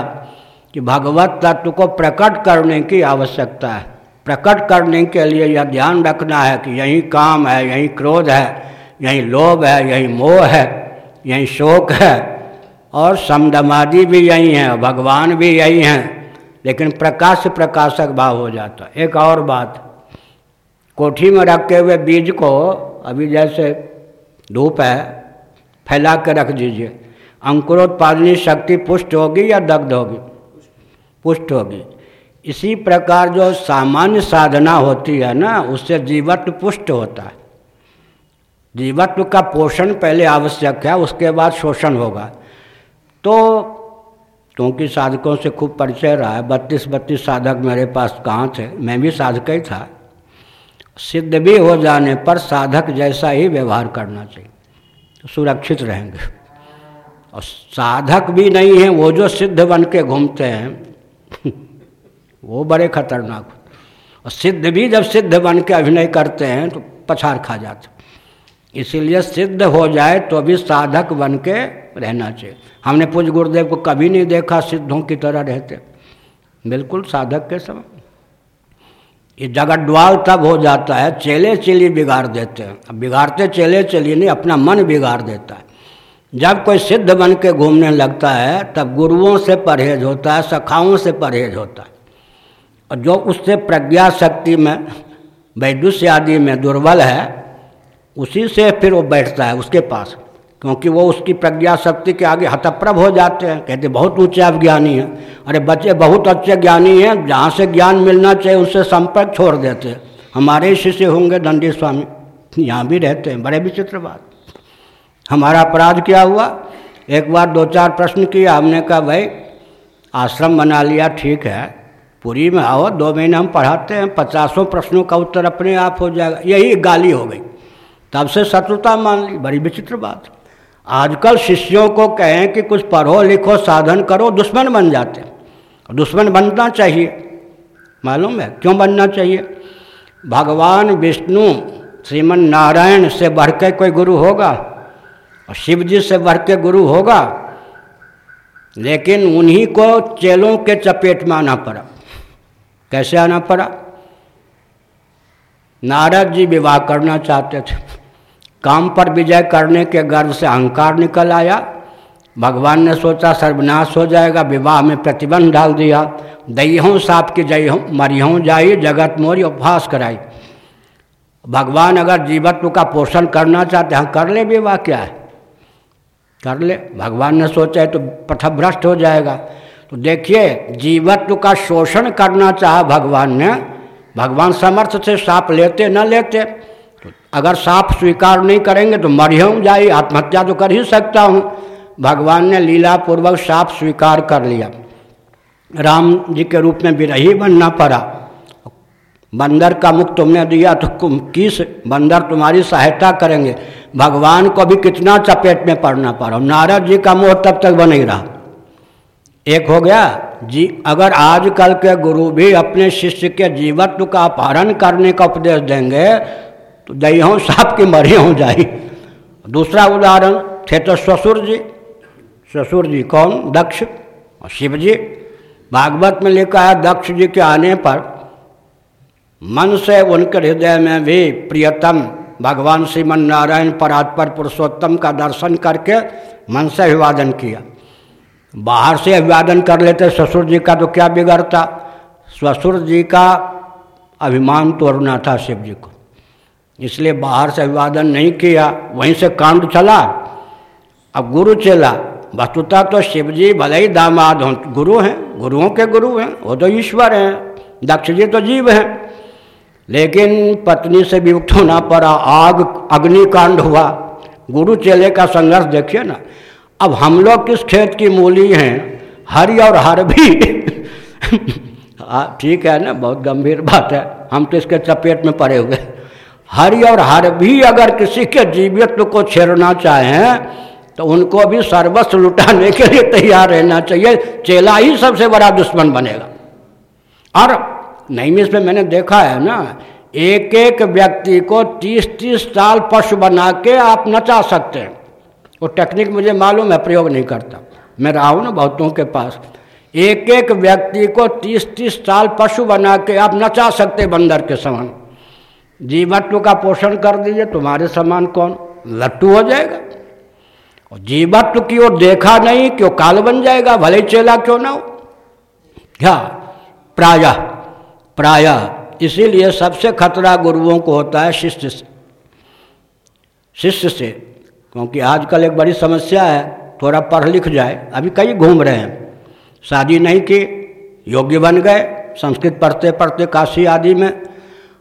कि भगवत तत्व को प्रकट करने की आवश्यकता है। प्रकट करने के लिए यह ध्यान रखना है कि यही काम है, यही क्रोध है, यही लोभ है, यही मोह है, यही शोक है। और समदमादि भी यही हैं, भगवान भी यही हैं। लेकिन प्रकाश प्रकाशक भाव हो जाता है। एक और बात, कोठी में रखे हुए बीज को अभी जैसे धूप है, फैला के रख दीजिए। अंकुरोत्पादनी शक्ति पुष्ट होगी या दग्ध होगी? पुष्ट होगी। इसी प्रकार जो सामान्य साधना होती है ना, उससे जीवत्व पुष्ट होता है। जीवत्व का पोषण पहले आवश्यक है, उसके बाद शोषण होगा। तो क्योंकि साधकों से खूब परिचय रहा है। बत्तीस बत्तीस साधक मेरे पास कहाँ थे? मैं भी साधक ही था। सिद्ध भी हो जाने पर साधक जैसा ही व्यवहार करना चाहिए। सुरक्षित रहेंगे। और साधक भी नहीं है, वो जो सिद्ध बन के घूमते हैं, वो बड़े खतरनाक और सिद्ध भी जब सिद्ध बन के अभिनय करते हैं तो पछाड़ खा जाते इसीलिए सिद्ध हो जाए तो भी साधक बन के रहना चाहिए। हमने पूज गुरुदेव को कभी नहीं देखा, सिद्धों की तरह रहते। बिल्कुल साधक के समय ये जगडवाल तब हो जाता है, चेले चेली बिगाड़ देते हैं। अब बिगाड़ते चेले चेली नहीं, अपना मन बिगाड़ देता है। जब कोई सिद्ध बन के घूमने लगता है, तब गुरुओं से परहेज होता है, सखाओं से परहेज होता है। और जो उससे प्रज्ञा शक्ति में, वैदुष्य आदि में दुर्बल है, उसी से फिर वो बैठता है, उसके पास। क्योंकि वो उसकी प्रज्ञा शक्ति के आगे हतप्रभ हो जाते हैं। कहते, बहुत ऊँचे आप ज्ञानी हैं। अरे, बच्चे बहुत अच्छे ज्ञानी हैं। जहाँ से ज्ञान मिलना चाहिए उससे संपर्क छोड़ देते हैं। हमारे शिष्य होंगे दंडी स्वामी। यहाँ भी रहते हैं। बड़े विचित्र बात। हमारा अपराध क्या हुआ? एक बार दो चार प्रश्न किया। हमने कहा, भाई, आश्रम बना लिया, ठीक है। पूरी में आओ, दो महीने हम पढ़ाते हैं। पचासों प्रश्नों का उत्तर अपने आप हो जाएगा। यही गाली हो गई। तब से शत्रुता मान ली। बड़ी विचित्र बात। आजकल शिष्यों को कहें कि कुछ पढ़ो लिखो साधन करो, दुश्मन बन जाते दुश्मन बनना चाहिए। मालूम है? क्यों बनना चाहिए? भगवान विष्णु श्रीमन नारायण से बढ़ के कोई गुरु होगा? और शिव जी से बढ़ के गुरु होगा? लेकिन उन्हीं को चेलों के चपेट में आना पड़ा। कैसे आना पड़ा? नारद जी विवाह करना चाहते थे। काम पर विजय करने के गर्व से अहंकार निकल आया। भगवान ने सोचा, सर्वनाश हो जाएगा, विवाह में प्रतिबंध डाल दिया। दही साप की जय हूँ मरियों जाई, जगत मोरी उपहास कराई। भगवान अगर जीवत्व का पोषण करना चाहते हैं, कर ले विवाह क्या है? कर ले। भगवान ने सोचा है तो पथभ्रष्ट हो जाएगा। तो देखिए, जीवत्व का शोषण करना चाहा भगवान ने। भगवान समर्थ से साप लेते न लेते। अगर साफ़ स्वीकार नहीं करेंगे तो मरियम जाए आत्महत्या तो कर ही सकता हूँ। भगवान ने लीला पूर्वक साप स्वीकार कर लिया। राम जी के रूप में विरही बनना पड़ा। बंदर का मुख तुमने दिया तो किस बंदर तुम्हारी सहायता करेंगे? भगवान को भी कितना चपेट में पड़ना पड़ा नारद जी का मोह तब तक बन ही रहा। एक हो गया, जी, अगर आजकल के गुरु भी अपने शिष्य के जीवत्व का अपहरण करने का उपदेश देंगे तो दही साप की मरी हो जाए दूसरा उदाहरण थे तो ससुर जी। ससुर जी कौन? दक्ष। और शिव जी। भागवत में लिखा है, दक्ष जी के आने पर मन से उनके हृदय में भी प्रियतम भगवान श्रीमन नारायण परात्पर पुरुषोत्तम का दर्शन करके मन से अभिवादन किया। बाहर से अभिवादन कर लेते ससुर जी का तो क्या बिगड़ता? ससुर जी का अभिमान तोड़ना था शिव जी को। इसलिए बाहर से अभिवादन नहीं किया, वहीं से कांड चला। अब गुरु चला। वस्तुता तो शिव जी भले ही दामाद हों, गुरु हैं, गुरुओं के गुरु हैं, वो तो ईश्वर हैं, दक्ष जी तो जीव हैं। लेकिन पत्नी से विमुक्त होना पड़ा, आग, अग्निकांड हुआ। गुरु चेले का संघर्ष देखिए ना। अब हम लोग किस खेत की मूली हैं? हरि और हर भी। ठीक है ना, बहुत गंभीर बात है। हम तो इसके चपेट में पड़े हुए। हरि और हर भी अगर किसी के जीवित्व को छेड़ना चाहें तो उनको भी सर्वस्व लुटाने के लिए तैयार रहना चाहिए। चेला ही सबसे बड़ा दुश्मन बनेगा। और नहीं में मैंने देखा है ना एक एक व्यक्ति को तीस तीस साल पशु बना के आप नचा सकते हैं। वो टेक्निक मुझे मालूम है, प्रयोग नहीं करता। मैं रहा हूँ ना बहुतों के पास। एक एक व्यक्ति को तीस तीस साल पशु बना के आप नचा सकते बंदर के समान। जीवत्व का पोषण कर दीजिए, तुम्हारे समान कौन? लट्टू हो जाएगा। और जीवत्व की ओर देखा नहीं, क्यों काल बन जाएगा? भले चेला क्यों ना हो। क्या प्राय प्राय, इसीलिए सबसे खतरा गुरुओं को होता है शिष्य से। शिष्य से, क्योंकि आजकल एक बड़ी समस्या है, थोड़ा पढ़ लिख जाए। अभी कई घूम रहे हैं। शादी नहीं की योग्य बन गए, संस्कृत पढ़ते पढ़ते काशी आदि में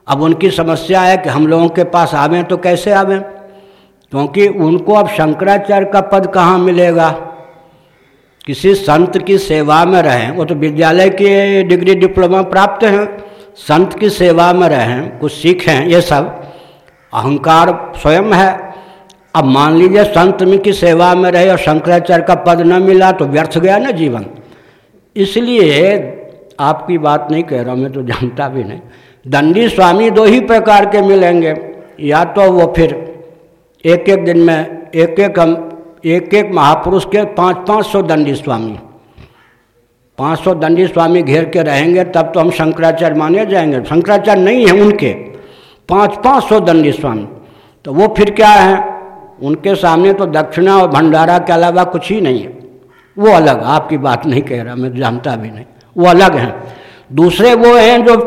अब उनकी समस्या है कि हम लोगों के पास आवें तो कैसे आवें क्योंकि उनको अब शंकराचार्य का पद कहाँ मिलेगा? किसी संत की सेवा में रहें, वो तो विद्यालय की डिग्री डिप्लोमा प्राप्त हैं, संत की सेवा में रहें, कुछ सीखें, ये सब। अहंकार स्वयं है। अब मान लीजिए संत में की सेवा में रहे और शंकराचार्य का पद न मिला तो व्यर्थ गया ना जीवन। इसलिए आपकी बात नहीं कह रहा मैं तो जानता भी नहीं। दंडी स्वामी दो ही प्रकार के मिलेंगे। या तो वो फिर एक एक दिन में एक एक हम एक एक महापुरुष के पाँच पाँच सौ दंडी स्वामी। पाँच सौ दंडी स्वामी घेर के रहेंगे, तब तो हम शंकराचार्य माने जाएँगे। शंकराचार्य नहीं है उनके। पाँच पाँच सौ दंडी स्वामी। तो वो फिर क्या है? उनके सामने तो दक्षिणा और भंडारा के अलावा कुछ ही नहीं है। वो अलग, आपकी बात नहीं कह रहा, मैं जानता भी नहीं। वो अलग हैं। दूसरे वो हैं जो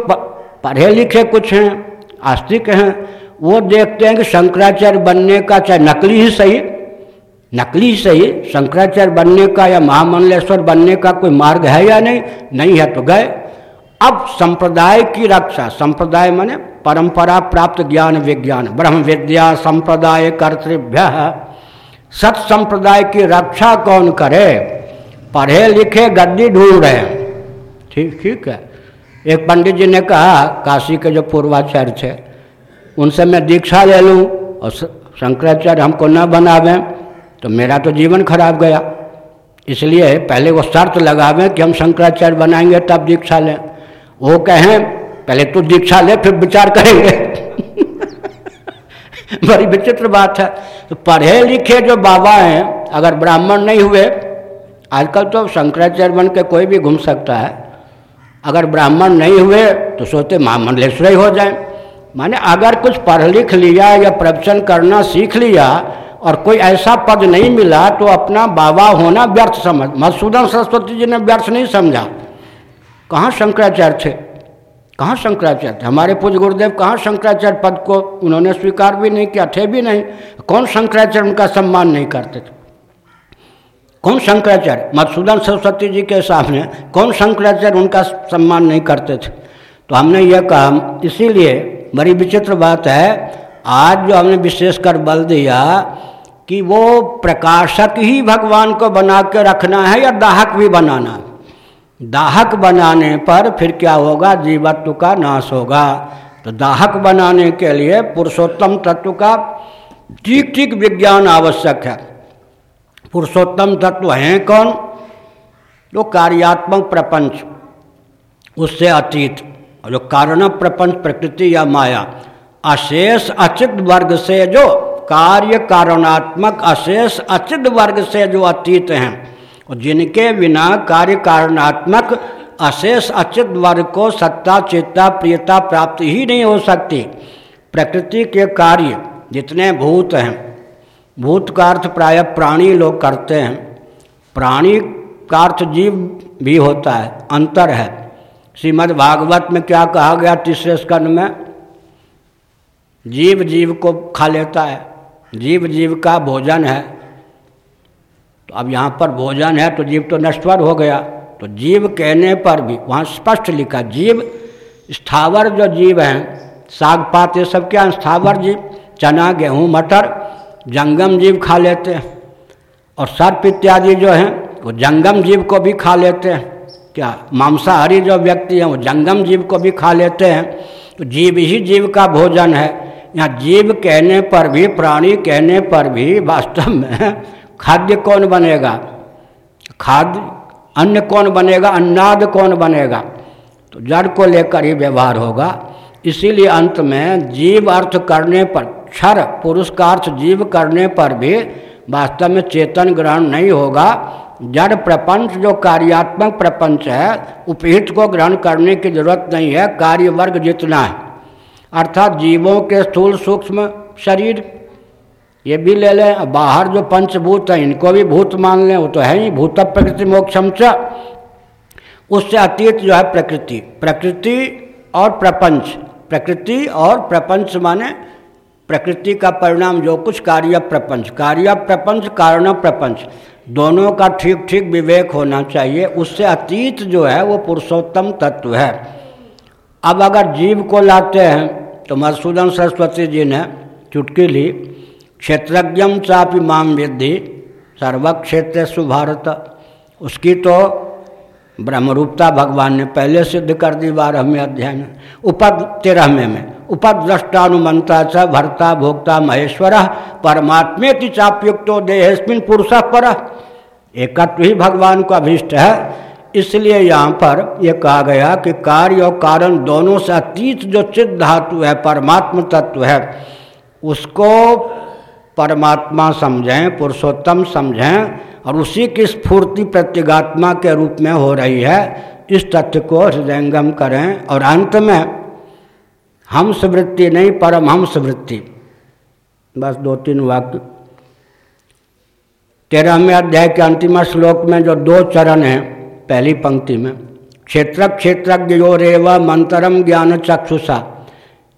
पढ़े लिखे कुछ हैं, आस्तिक हैं, वो देखते हैं कि शंकराचार्य बनने का चाहे नकली ही सही, नकली ही शंकराचार्य बनने का या महामंडलेश्वर बनने का कोई मार्ग है या नहीं नहीं है तो गए। अब संप्रदाय की रक्षा, संप्रदाय माने परंपरा प्राप्त ज्ञान विज्ञान, ब्रह्म विद्या संप्रदाय कर्तृभ्य। सत संप्रदाय की रक्षा कौन करे? पढ़े लिखे गद्दी ढूंढ रहे हैं। ठीक ठीक है। एक पंडित जी ने कहा, काशी के जो पूर्वाचार्य थे, उनसे मैं दीक्षा ले लूँ और शंकराचार्य हमको न बनावें तो मेरा तो जीवन खराब गया। इसलिए पहले वो शर्त लगावें कि हम शंकराचार्य बनाएँगे, तब दीक्षा लें। वो कहें, पहले तू दीक्षा ले, फिर विचार करेंगे। बड़ी विचित्र बात है। तो पढ़े लिखे जो बाबा हैं, अगर ब्राह्मण नहीं हुए, आजकल तो शंकराचार्य बन के कोई भी घूम सकता है। अगर ब्राह्मण नहीं हुए तो सोचते महामंडलेश्वर ही हो जाए। माने अगर कुछ पढ़ लिख लिया या प्रवचन करना सीख लिया और कोई ऐसा पद नहीं मिला तो अपना बाबा होना व्यर्थ समझ। मधुसूदन सरस्वती जी ने व्यर्थ नहीं समझा। कहाँ शंकराचार्य थे? कहाँ शंकराचार्य थे? हमारे पूज गुरुदेव कहाँ शंकराचार्य पद को उन्होंने स्वीकार भी नहीं किया, थे भी नहीं। कौन शंकराचार्य उनका सम्मान नहीं करते थे? कौन शंकराचार्य? मधुसूदन सरस्वती जी के सामने कौन शंकराचार्य उनका सम्मान नहीं करते थे? तो हमने यह कहा, इसीलिए बड़ी विचित्र बात है, आज जो हमने विशेषकर बल दिया कि वो प्रकाशक ही भगवान को बना के रखना है या दाहक भी बनाना दाहक बनाने पर फिर क्या होगा? जीवत्व का नाश होगा। तो दाहक बनाने के लिए पुरुषोत्तम तत्व का ठीक ठीक विज्ञान आवश्यक है। पुरुषोत्तम तत्व हैं कौन? जो कार्यात्मक प्रपंच, उससे अतीत जो कारण प्रपंच, प्रकृति या माया। अशेष अचित वर्ग से जो कार्य कारणात्मक, अशेष अचित वर्ग से जो अतीत हैं, और जिनके बिना कार्य कारणात्मक, अशेष अचित वर्ग को सत्ता चेता प्रियता प्राप्त ही नहीं हो सकती। प्रकृति के कार्य जितने भूत हैं भूत का अर्थ प्राय प्राणी लोग करते हैं। प्राणी का अर्थ जीव भी होता है, अंतर है। श्रीमद् भागवत में क्या कहा गया तीसरे स्कंद में? जीव जीव को खा लेता है, जीव जीव का भोजन है। तो अब यहाँ पर भोजन है तो जीव तो नश्वर हो गया। तो जीव कहने पर भी, वहाँ स्पष्ट लिखा जीव स्थावर जो जीव हैं, साग पात ये सब क्या स्थावर जीव, चना, गेहूँ, मटर जंगम जीव खा लेते हैं। और सर्प इत्यादि जो हैं, वो जंगम जीव को भी खा लेते हैं। क्या मांसाहारी जो व्यक्ति हैं, वो जंगम जीव को भी खा लेते हैं। तो जीव ही जीव का भोजन है। यहाँ जीव कहने पर भी, प्राणी कहने पर भी वास्तव में खाद्य कौन बनेगा? खाद्य, अन्न कौन बनेगा? अन्नाद कौन बनेगा? तो जड़ को लेकर ही व्यवहार होगा। इसीलिए अंत में जीव अर्थ करने पर क्षर पुरुष का अर्थ जीव करने पर भी वास्तव में चेतन ग्रहण नहीं होगा। जड़ प्रपंच जो कार्यात्मक प्रपंच है, उपहित को ग्रहण करने की ज़रूरत नहीं है, कार्य वर्ग जितना है। अर्थात जीवों के स्थूल सूक्ष्म शरीर, ये भी ले लें बाहर जो पंचभूत हैं, इनको भी भूत मान लें, वो तो है ही भूत प्रकृति, मोक्षम च। उससे अतीत जो है प्रकृति प्रकृति और प्रपंच, प्रकृति और प्रपंच माने प्रकृति का परिणाम जो कुछ कार्य प्रपंच। कार्य प्रपंच, कारण प्रपंच। दोनों का ठीक ठीक विवेक होना चाहिए। उससे अतीत जो है, वो पुरुषोत्तम तत्व है। अब अगर जीव को लाते हैं तो मधुसूदन सरस्वती जी ने चुटकी ली क्षेत्रज्ञम चापि माम विद्धि सर्वक्षेत्र सुभारत उसकी तो ब्रह्मरूपता भगवान ने पहले सिद्ध कर दी बारहवें अध्याय में। उपद तेरहवें में। उपद्रष्टानुमंता च भरता भोक्ता महेश्वर परमात्मे की चापयुक्तो देहस्मिन पुरुष पर। एकत्व ही भगवान को अभीष्ट है। इसलिए यहाँ पर यह कहा गया कि कार्य और कारण दोनों से अतीत जो चित्त धातु है, परमात्म तत्व है, उसको परमात्मा समझें, पुरुषोत्तम समझें और उसी की स्फूर्ति प्रत्यगात्मा के रूप में हो रही है, इस तथ्य को हृदयंगम करें और अंत में हंस वृत्ति नहीं, परम हंस वृत्ति बस दो तीन वाक्य। तेरहवें अध्याय के अंतिम श्लोक में जो दो चरण हैं, पहली पंक्ति में क्षेत्र क्षेत्रज्ञ जो रेव मंतरम ज्ञान चक्षुषा।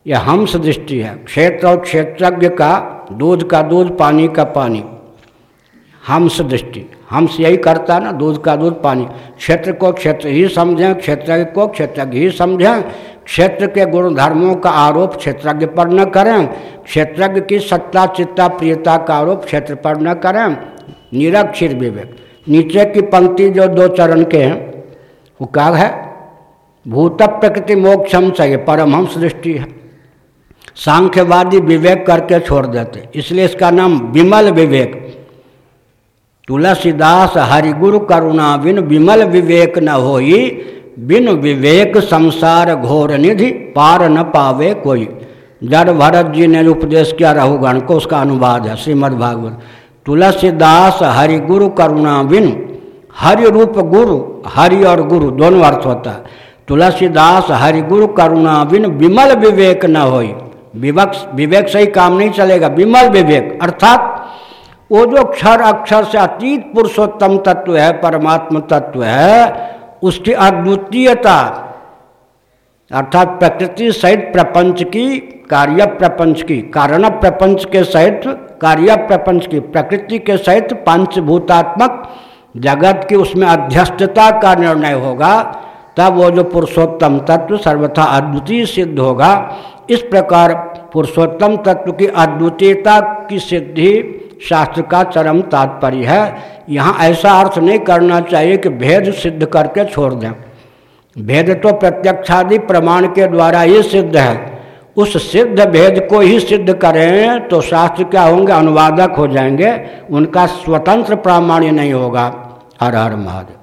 यह हंस दृष्टि है, क्षेत्र और क्षेत्रज्ञ का दूध का दूध, पानी का पानी। हंस दृष्टि। हमस यही करता ना, दूध का दूध, पानी। क्षेत्र को क्षेत्र ही समझें, क्षेत्र को क्षेत्रज्ञ ही समझें। क्षेत्र के गुण धर्मों का आरोप क्षेत्रज्ञ पर न करें। क्षेत्रज्ञ की सत्ता, चित्ता, प्रियता का आरोप क्षेत्र पर न करें। निरक्षर विवेक। नीचे की पंक्ति जो दो चरण के हैं, वो क्या है? भूत प्रकृति मोक्षम चाहिए परमहंस दृष्टि है। सांख्यवादी विवेक करके छोड़ देते। इसलिए इसका नाम विमल विवेक। तुलसीदास हरिगुरु करुणा बिन विमल विवेक न होई, बिन विवेक संसार घोर निधि पार न पावे कोई। जड़ भरत जी ने उपदेश किया रहुगण को उसका अनुवाद है, श्रीमद् भागवत। तुलसीदास हरिगुरु करुणा बिन हरि रूप गुरु, हरि और गुरु दोनों अर्थ होता है। तुलसीदास हरिगुरु करुणा बिन विमल विवेक न होई। विवेक विवेक से ही काम नहीं चलेगा, विमल विवेक, अर्थात वो जो क्षर अक्षर से अतीत पुरुषोत्तम तत्व है, परमात्म तत्व है, उसकी अद्वितीयता, अर्थात प्रकृति सहित प्रपंच की, कार्य प्रपंच की, कारण प्रपंच के सहित, कार्य प्रपंच की, प्रकृति के सहित पंचभूतात्मक जगत की उसमें अध्यस्तता का निर्णय होगा, तब वो जो पुरुषोत्तम तत्व सर्वथा अद्वितीय सिद्ध होगा। इस प्रकार पुरुषोत्तम तत्व की अद्वितीयता की सिद्धि शास्त्र का चरम तात्पर्य है। यहाँ ऐसा अर्थ नहीं करना चाहिए कि भेद सिद्ध करके छोड़ दें। भेद तो प्रत्यक्षादि प्रमाण के द्वारा ही सिद्ध है। उस सिद्ध भेद को ही सिद्ध करें तो शास्त्र क्या होंगे? अनुवादक हो जाएँगे। उनका स्वतंत्र प्रामाण्य नहीं होगा। हर हर महादेव।